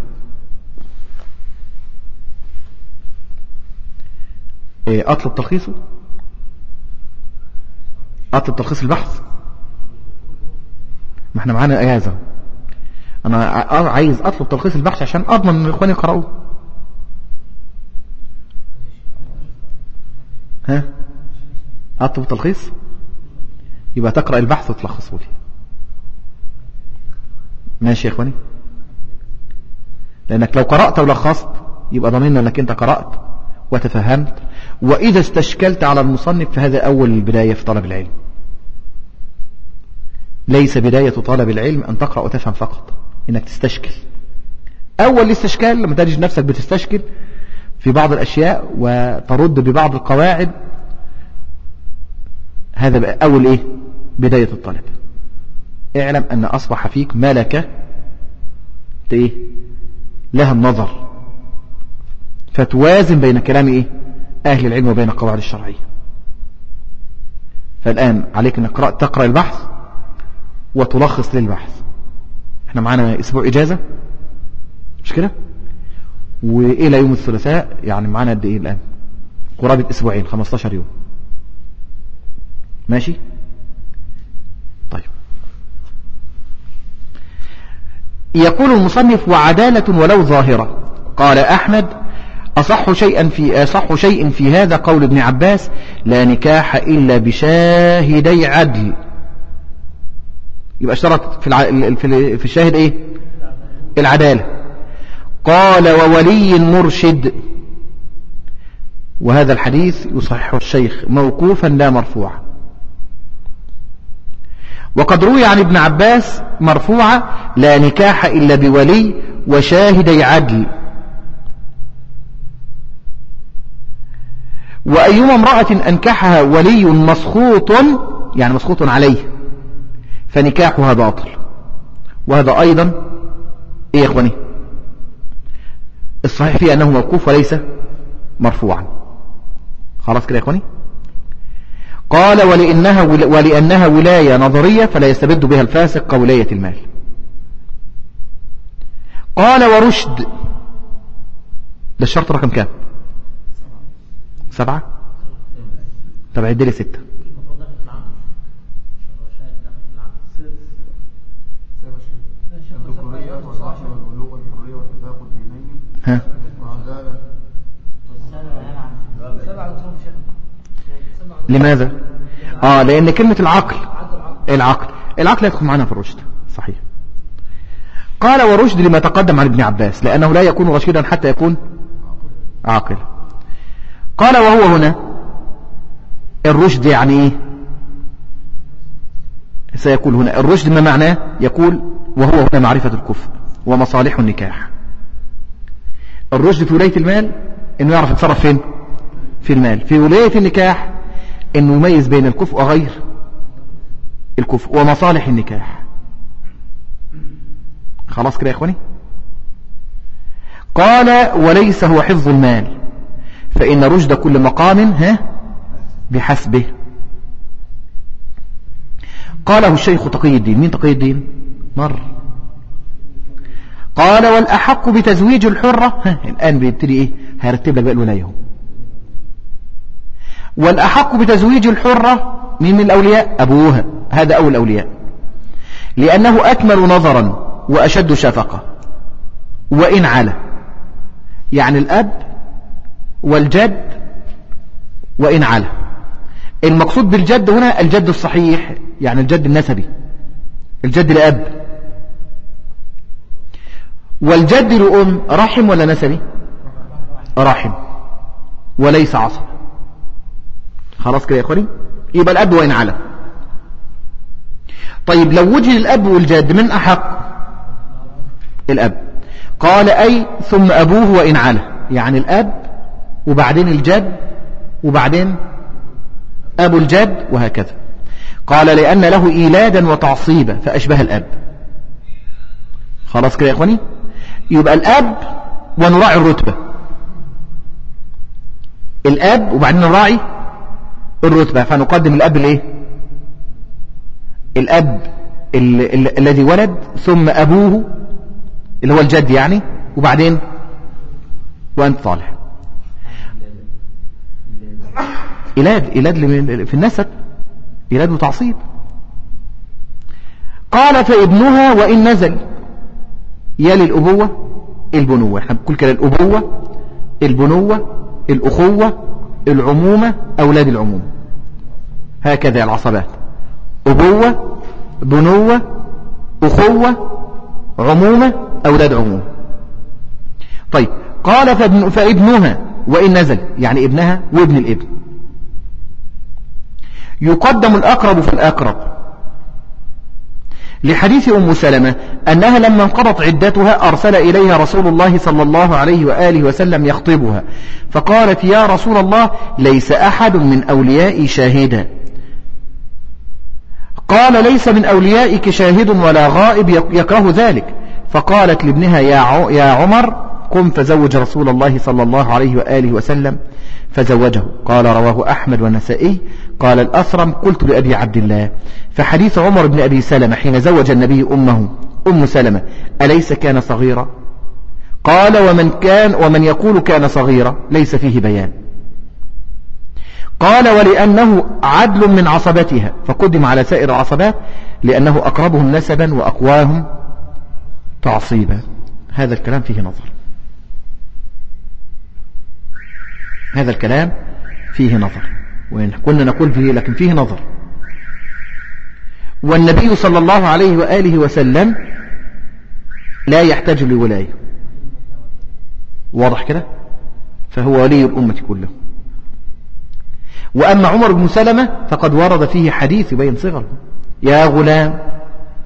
Speaker 1: أطلب تلخيصه أطلب تلخيص البحث ما إحنا معانا إجازة. أنا عايز أطلب تلخيص البحث عشان أضمن إن إخواني يقرأوه. ها؟ أطلب تلخيص؟ يبقى تقرأ البحث وتلخصه لي. ماشي يا إخواني؟ لأنك لو قرأت ولخصت يبقى ضمننا إنك أنت قرأت. وتفهمت وإذا استشكلت على المصنف فهذا أول البداية في طلب العلم. ليس بداية طلب العلم أن تقرأ وتفهم فقط إنك تستشكل. أول الاستشكال لما تجد نفسك بتستشكل في بعض الأشياء وترد ببعض القواعد هذا بقى أول إيه؟ بداية الطلب. اعلم أن أصبح فيك ملكة إيه؟ لها النظر. فتوازن بين كلام إيه؟ أهل العلم وبين القواعد الشرعية. فالآن عليك انك تقرأ البحث وتلخص للبحث. إحنا معانا أسبوع إجازة؟ مش كده؟ وإلى يوم الثلاثاء يعني معانا قد إيه الآن؟ قرابة أسبوعين 15 يوم. ماشي؟ طيب. يقول المصنف وعدالة ولو ظاهرة. قال أحمد أصح شيئا في أصح شيء في هذا قول ابن عباس لا نكاح إلا بشاهدي عدل. يبقى اشترط في. في الشاهد إيه؟ العدالة. قال وولي مرشد. وهذا الحديث يصحح الشيخ موقوفا لا مرفوعا. وقد روي عن ابن عباس مرفوعة لا نكاح إلا بولي وشاهدي عدل. وأيما امرأة أنكحها ولي مسخوط يعني مسخوط عليه فنكاحها باطل. وهذا أيضا إيه يا إخواني؟ الصحيح فيه أنه موقوف وليس مرفوعا. خلاص كده يا إخواني؟ قال ولأنها, ولأنها ولاية نظرية فلا يستبد بها الفاسق كولاية المال. قال ورشد. ده الشرط رقم كام؟ سبعة؟ طب عد لي ستة. ها؟ لماذا؟ آه لأن كلمة العقل العقل العقل يدخل معنا في الرشد صحيح. قال ورشد لما تقدم عن ابن عباس لأنه لا يكون رشيدا حتى يكون عاقل قال وهو هنا. الرشد يعني إيه؟ سيقول هنا. الرشد ما معناه؟ يقول وهو هنا معرفة الكفر ومصالح النكاح. الرشد في ولاية المال إنه يعرف يتصرف فين؟ في المال. في ولاية النكاح إنه يميز بين الكفء وغير الكفء ومصالح النكاح. خلاص كده يا إخواني؟ قال وليس هو حفظ المال. فإن رشد كل مقام ها؟ بحسبه. قاله الشيخ تقي الدين. مين تقي الدين؟ مر. قال والأحق بتزويج الحرة. ها الآن بيبتدي إيه؟ هيرتب لك بقى الولاية والأحق بتزويج الحرة مين من الأولياء؟ أبوها هذا أول الأولياء. لأنه أكمل نظرا وأشد شفقة. وإن على يعني الأب والجد وإن على المقصود بالجد هنا الجد الصحيح يعني الجد النسبي الجد لأب والجد لأم رحم ولا نسبي؟ رحم وليس عصب. خلاص كده يا إخواني؟ يبقى الأب وإن على طيب لو وجد الأب والجد من أحق؟ الأب. قال أي ثم أبوه وإن على يعني الأب وبعدين الجد وبعدين أبو الجد وهكذا. قال لأن له إيلادا وتعصيبا فأشبه الأب. خلاص كده يا إخواني؟ يبقى الأب ونراعي الرتبة. الأب وبعدين نراعي الرتبة. فنقدم الأب الإيه الأب الذي ولد ثم أبوه اللي هو الجد يعني وبعدين وأنت صالح. إيلاد إيلاد في النسب إيلاد وتعصيب. قال فابنها وإن نزل. يلي الأبوة البنوة. إحنا بنقول كده الأبوة البنوة الأخوة العمومة أولاد العمومة هكذا العصبات. أبوة بنوة أخوة عمومة أولاد عمومة طيب قال فابن فابنها وإن نزل. يعني ابنها وابن الابن. يقدم الأقرب في الأقرب. لحديث أم سلمة أنها لما انقضت عدتها أرسل إليها رسول الله صلى الله عليه وآله وسلم يخطبها. فقالت يا رسول الله ليس أحد من أوليائي شاهدا. قال ليس من أوليائك شاهد ولا غائب يكره ذلك. فقالت لابنها يا عمر قم فزوج رسول الله صلى الله عليه وآله وسلم. فزوجه. قال رواه أحمد والنسائي. قال الأثرم قلت لأبي عبد الله فحديث عمر بن أبي سلمة حين زوج النبي أمه أم سلمة أليس كان صغيرا؟ قال ومن كان ومن يقول كان صغيرا ليس فيه بيان. قال ولأنه عدل من عصبتها فقدم على سائر العصبات لأنه أقربهم نسبا وأقواهم تعصيبا. هذا الكلام فيه نظر. هذا الكلام فيه نظر وإن كنا نقول فيه لكن فيه نظر. والنبي صلى الله عليه وآله وسلم لا يحتاج لولاية. واضح كده؟ فهو ولي الأمة كله. وأما عمر بن سلمة فقد ورد فيه حديث يبين صغره. يا غلام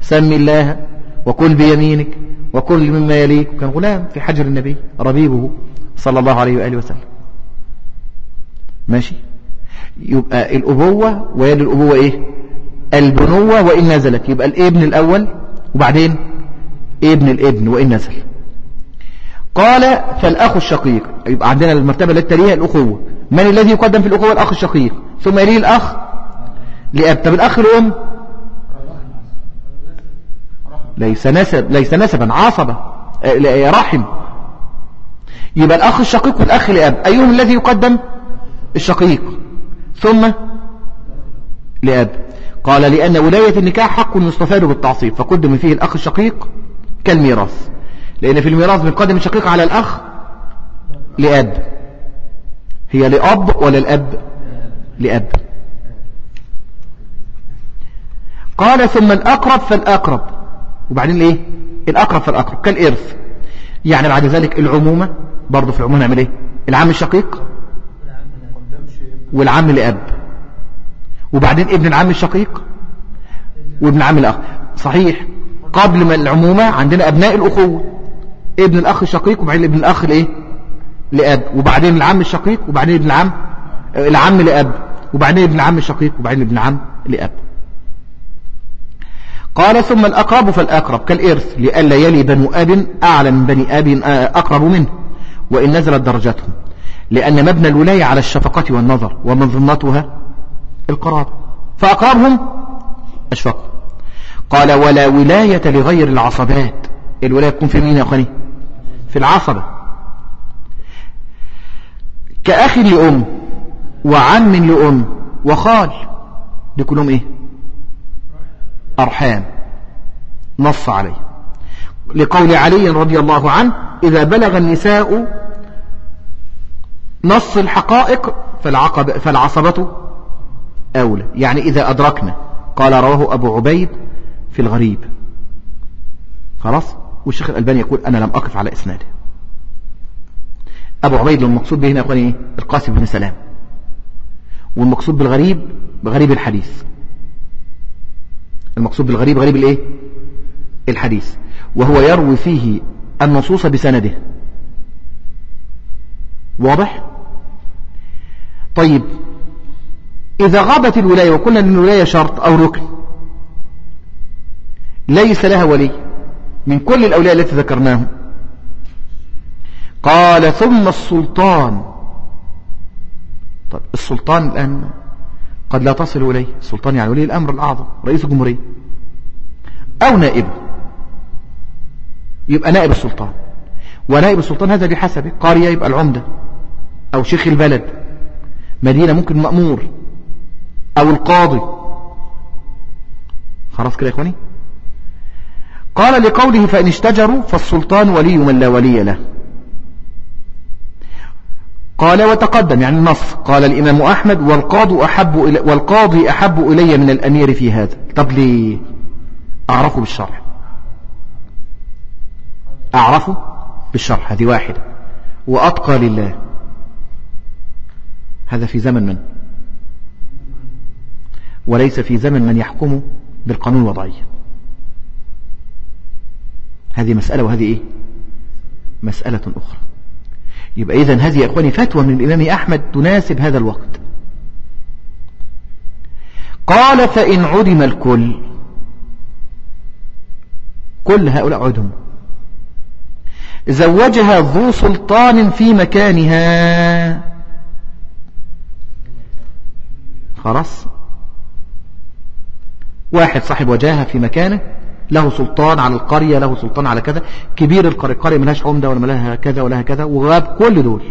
Speaker 1: سم الله وكل بيمينك وكل مما يليك كان غلام في حجر النبي ربيبه صلى الله عليه وآله وسلم. ماشي. يبقى الأبوة ويد الأبوة إيه؟ البنوة وإن نزلت. يبقى الابن الأول وبعدين ابن الابن وإن نزل. قال فالأخ الشقيق. يبقى عندنا المرتبة التي تليها الأخوة. من الذي يقدم في الأخوة؟ الأخ الشقيق. ثم يليه الأخ لأب. طب الأخ الأم؟ ليس نسب ليس نسبا عصبة آه، رحم. يبقى الأخ الشقيق والأخ لأب. أيهم الذي يقدم؟ الشقيق. ثم لأب. قال لأن ولاية النكاح حق يستفاد بالتعصيب فقدم فيه الأخ الشقيق كالميراث. لأن في الميراث بنقدم الشقيق على الأخ لأب. هي لأب ولا الأب لأب. قال ثم الأقرب فالأقرب. وبعدين إيه الأقرب فالأقرب كالإرث. يعني بعد ذلك العمومة برضه في العمومة نعمل إيه؟ العم الشقيق والعم لأب. وبعدين ابن العم الشقيق. وابن العم الأخ. صحيح. قبل ما العمومة عندنا أبناء الأخوة. ابن الأخ الشقيق وبعدين ابن الأخ لإيه؟ لأب. وبعدين العم الشقيق وبعدين ابن العم العم لأب. وبعدين ابن العم الشقيق وبعدين ابن العم لأب. قال ثم الأقرب فالأقرب كالإرث لألا يلي بنو أب أعلى من بني أب أقرب منه. وإن نزلت درجتهم. لأن مبنى الولاية على الشفقة والنظر ومنظمتها القرابة فأقربهم أشفق. قال ولا ولاية لغير العصبات. الولاية تكون في مين يا أخواني؟ في العصبة. كأخ لأم وعم لأم وخال دي كلهم إيه؟ أرحام. نص عليه. لقول علي رضي الله عنه إذا بلغ النساء نص الحقائق فالعقب فالعصبة أولى. يعني إذا أدركنا. قال رواه أبو عبيد في الغريب. خلاص؟ والشيخ الألباني يقول أنا لم أقف على إسناده. أبو عبيد المقصود به هنا أخواني؟ القاسم بن سلام. والمقصود بالغريب بغريب الحديث. المقصود بالغريب غريب الإيه؟ الحديث. وهو يروي فيه النصوص بسنده. واضح؟ طيب إذا غابت الولاية وقلنا أن الولاية شرط أو ركن ليس لها ولي من كل الأولياء التي ذكرناهم. قال ثم السلطان. طيب السلطان الآن قد لا تصل إليه. السلطان يعني ولي الأمر الأعظم رئيس الجمهورية أو نائبه يبقى نائب السلطان. ونائب السلطان هذا بحسبه قرية يبقى العمدة. أو شيخ البلد مدينة ممكن مأمور أو القاضي. خلاص كده يا إخواني؟ قال لقوله فإن اشتجروا فالسلطان ولي من لا ولي له. قال وتقدم يعني النص. قال الإمام أحمد والقاضي أحب إلي والقاضي أحب إلي من الأمير في هذا. طب ليه؟ أعرفه بالشرح. أعرفه بالشرح هذه واحدة. وأتقى لله. هذا في زمن من؟ وليس في زمن من يحكم بالقانون الوضعي. هذه مسألة وهذه إيه؟ مسألة أخرى. يبقى إذن هذه يا أخواني فتوى من الإمام أحمد تناسب هذا الوقت. قال فإن عدم الكل كل هؤلاء عدم. زوجها ذو سلطان في مكانها. خلاص. واحد صاحب وجاهة في مكانه له سلطان على القرية له سلطان على كذا كبير القرية القرية ملهاش عمدة ولا ملها كذا ولا كذا وغاب كل دول.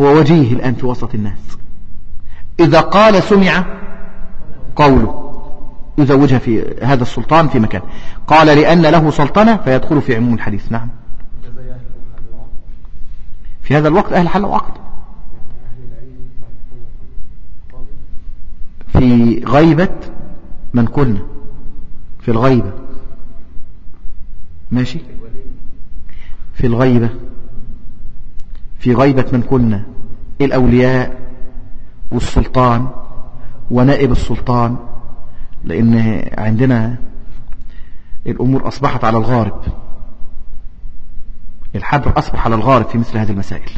Speaker 1: هو وجيه الآن في وسط الناس. إذا قال سمع قوله. يزوجها في هذا السلطان في مكان. قال لأن له سلطنة فيدخل في عموم الحديث. نعم. في هذا الوقت أهل حل وعقد في غيبة من كنا في الغيبة. ماشي؟ في الغيبة. في غيبة من كنا الأولياء والسلطان ونائب السلطان. لأن عندنا الأمور أصبحت على الغارب. الحبر أصبح على الغارب في مثل هذه المسائل.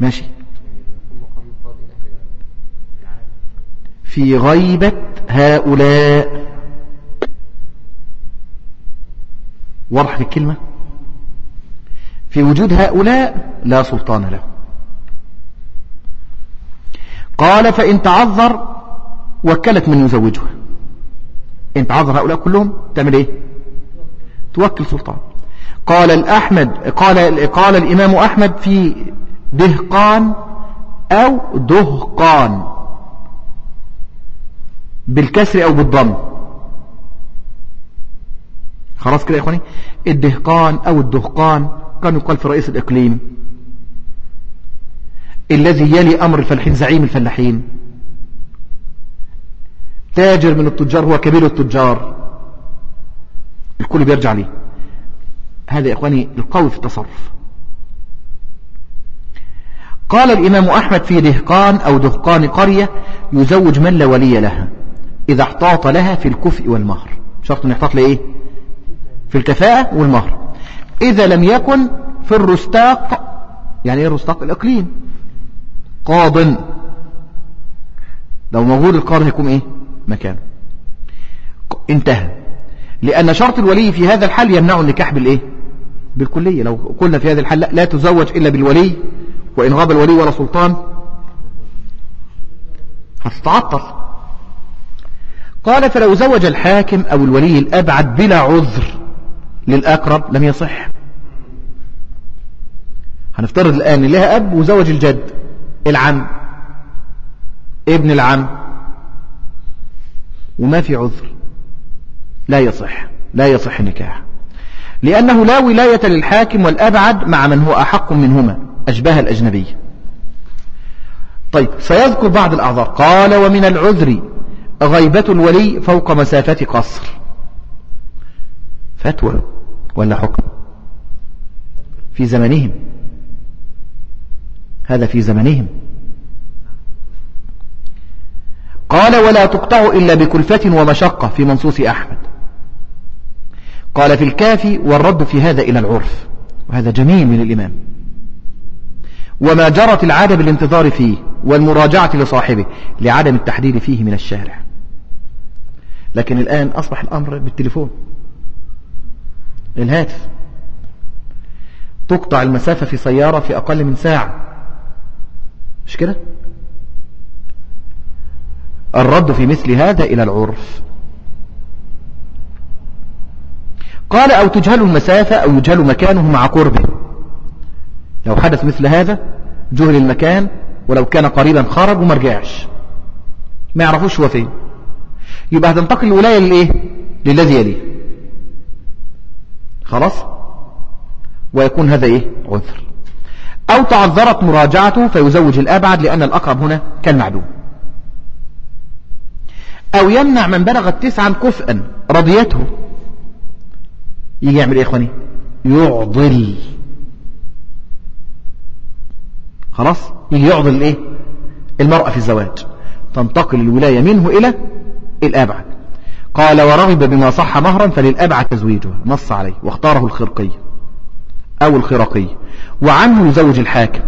Speaker 1: ماشي؟ في غيبة هؤلاء. واضح في الكلمة؟ في وجود هؤلاء لا سلطان له. قال فإن تعذر وكلت من يزوجها. إن تعذر هؤلاء كلهم تعمل إيه؟ توكل سلطان. قال الأحمد قال قال الإمام أحمد في دهقان أو دهقان. بالكسر أو بالضم. خلاص كده يا إخواني؟ الدهقان أو الدهقان كان يقال في رئيس الإقليم. الذي يلي أمر الفلاحين زعيم الفلاحين. تاجر من التجار هو كبير التجار. الكل بيرجع ليه. هذا يا إخواني القوي في التصرف. قال الإمام أحمد في دهقان أو دهقان قرية يزوج من لا ولي لها. إذا احتاط لها في الكفء والمهر. شرط أن يحتاط لإيه؟ في الكفاءة والمهر. إذا لم يكن في الرستاق يعني إيه الرستاق؟ الإقليم. قاض. لو موجود القاضي هيكون إيه؟ مكانه. انتهى. لأن شرط الولي في هذا الحال يمنع النكاح بالإيه؟ بالكلية. لو قلنا في هذا الحال لا, لا تزوج إلا بالولي وإن غاب الولي ولا سلطان هتتعطل. قال فلو زوج الحاكم أو الولي الأبعد بلا عذر للأقرب لم يصح. هنفترض الآن لها أب وزوج الجد العم ابن العم وما في عذر. لا يصح لا يصح النكاح. لأنه لا ولاية للحاكم والأبعد مع من هو أحق منهما أشباه الأجنبي. طيب سيذكر بعض الأعذار. قال ومن العذر غيبة الولي فوق مسافة قصر. فتوى ولا حكم؟ في زمنهم. هذا في زمنهم. قال ولا تقطع إلا بكلفة ومشقة في منصوص أحمد. قال في الكافي والرد في هذا إلى العرف. وهذا جميل من الإمام. وما جرت العادة بالانتظار فيه والمراجعة لصاحبه لعدم التحديد فيه من الشارع. لكن الآن أصبح الأمر بالتليفون. الهاتف. تقطع المسافة في سيارة في أقل من ساعة. مش كده؟ الرد في مثل هذا إلى العرف. قال أو تجهل المسافة أو يجهل مكانه مع قربه لو حدث مثل هذا جهل المكان ولو كان قريبا خرج وما رجعش. ما يعرفوش هو فين. يبقى هتنتقل الولاية للإيه للذي يليه. خلاص؟ ويكون هذا إيه؟ عذر. أو تعذرت مراجعته فيزوج الأبعد لأن الأقرب هنا كالمعدوم. أو يمنع من بلغت تسعا كفءا رضيته. يجي يعمل إيه إخواني؟ يعضل. خلاص؟ يجي يعضل الإيه المرأة في الزواج. تنتقل الولاية منه إلى الأبعد. قال ورغب بما صح مهرا فللأبعد تزويجها نص عليه. واختاره الخرقي أو الخرقي. وعنه يزوج الحاكم.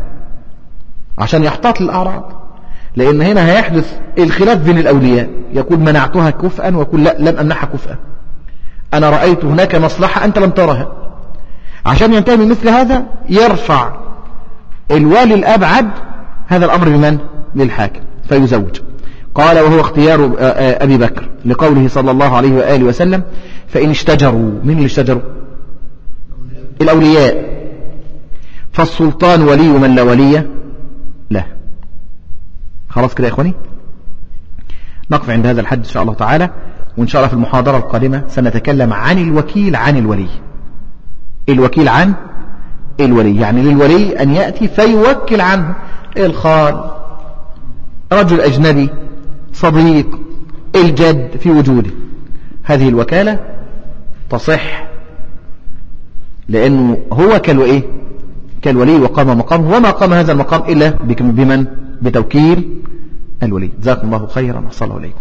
Speaker 1: عشان يحتاط للأعراض. لأن هنا هيحدث الخلاف بين الأولياء. يقول منعتها كفءا ويقول لا لم أمنحها كفءا أنا رأيت هناك مصلحة أنت لم ترها. عشان ينتهي من مثل هذا يرفع الوالي الأبعد هذا الأمر لمن؟ للحاكم. فيزوج. قال وهو اختيار آه، آه، أبي بكر لقوله صلى الله عليه وآله وسلم فإن اشتجروا من اللي اشتجروا؟ الأولياء. فالسلطان ولي من لا ولي له. خلاص كده يا إخواني؟ نقف عند هذا الحد إن شاء الله تعالى وإن شاء الله في المحاضرة القادمة سنتكلم عن الوكيل عن الولي. الوكيل عن الولي. يعني للولي أن يأتي فيوكل عنه. الخال؟ رجل أجنبي. صديق الجد في وجوده. هذه الوكالة تصح لأنه هو كالوإيه؟ كالولي وقام مقامه وما قام هذا المقام إلا بمن؟ بتوكيل الولي. جزاكم الله خيرا وصلى عليكم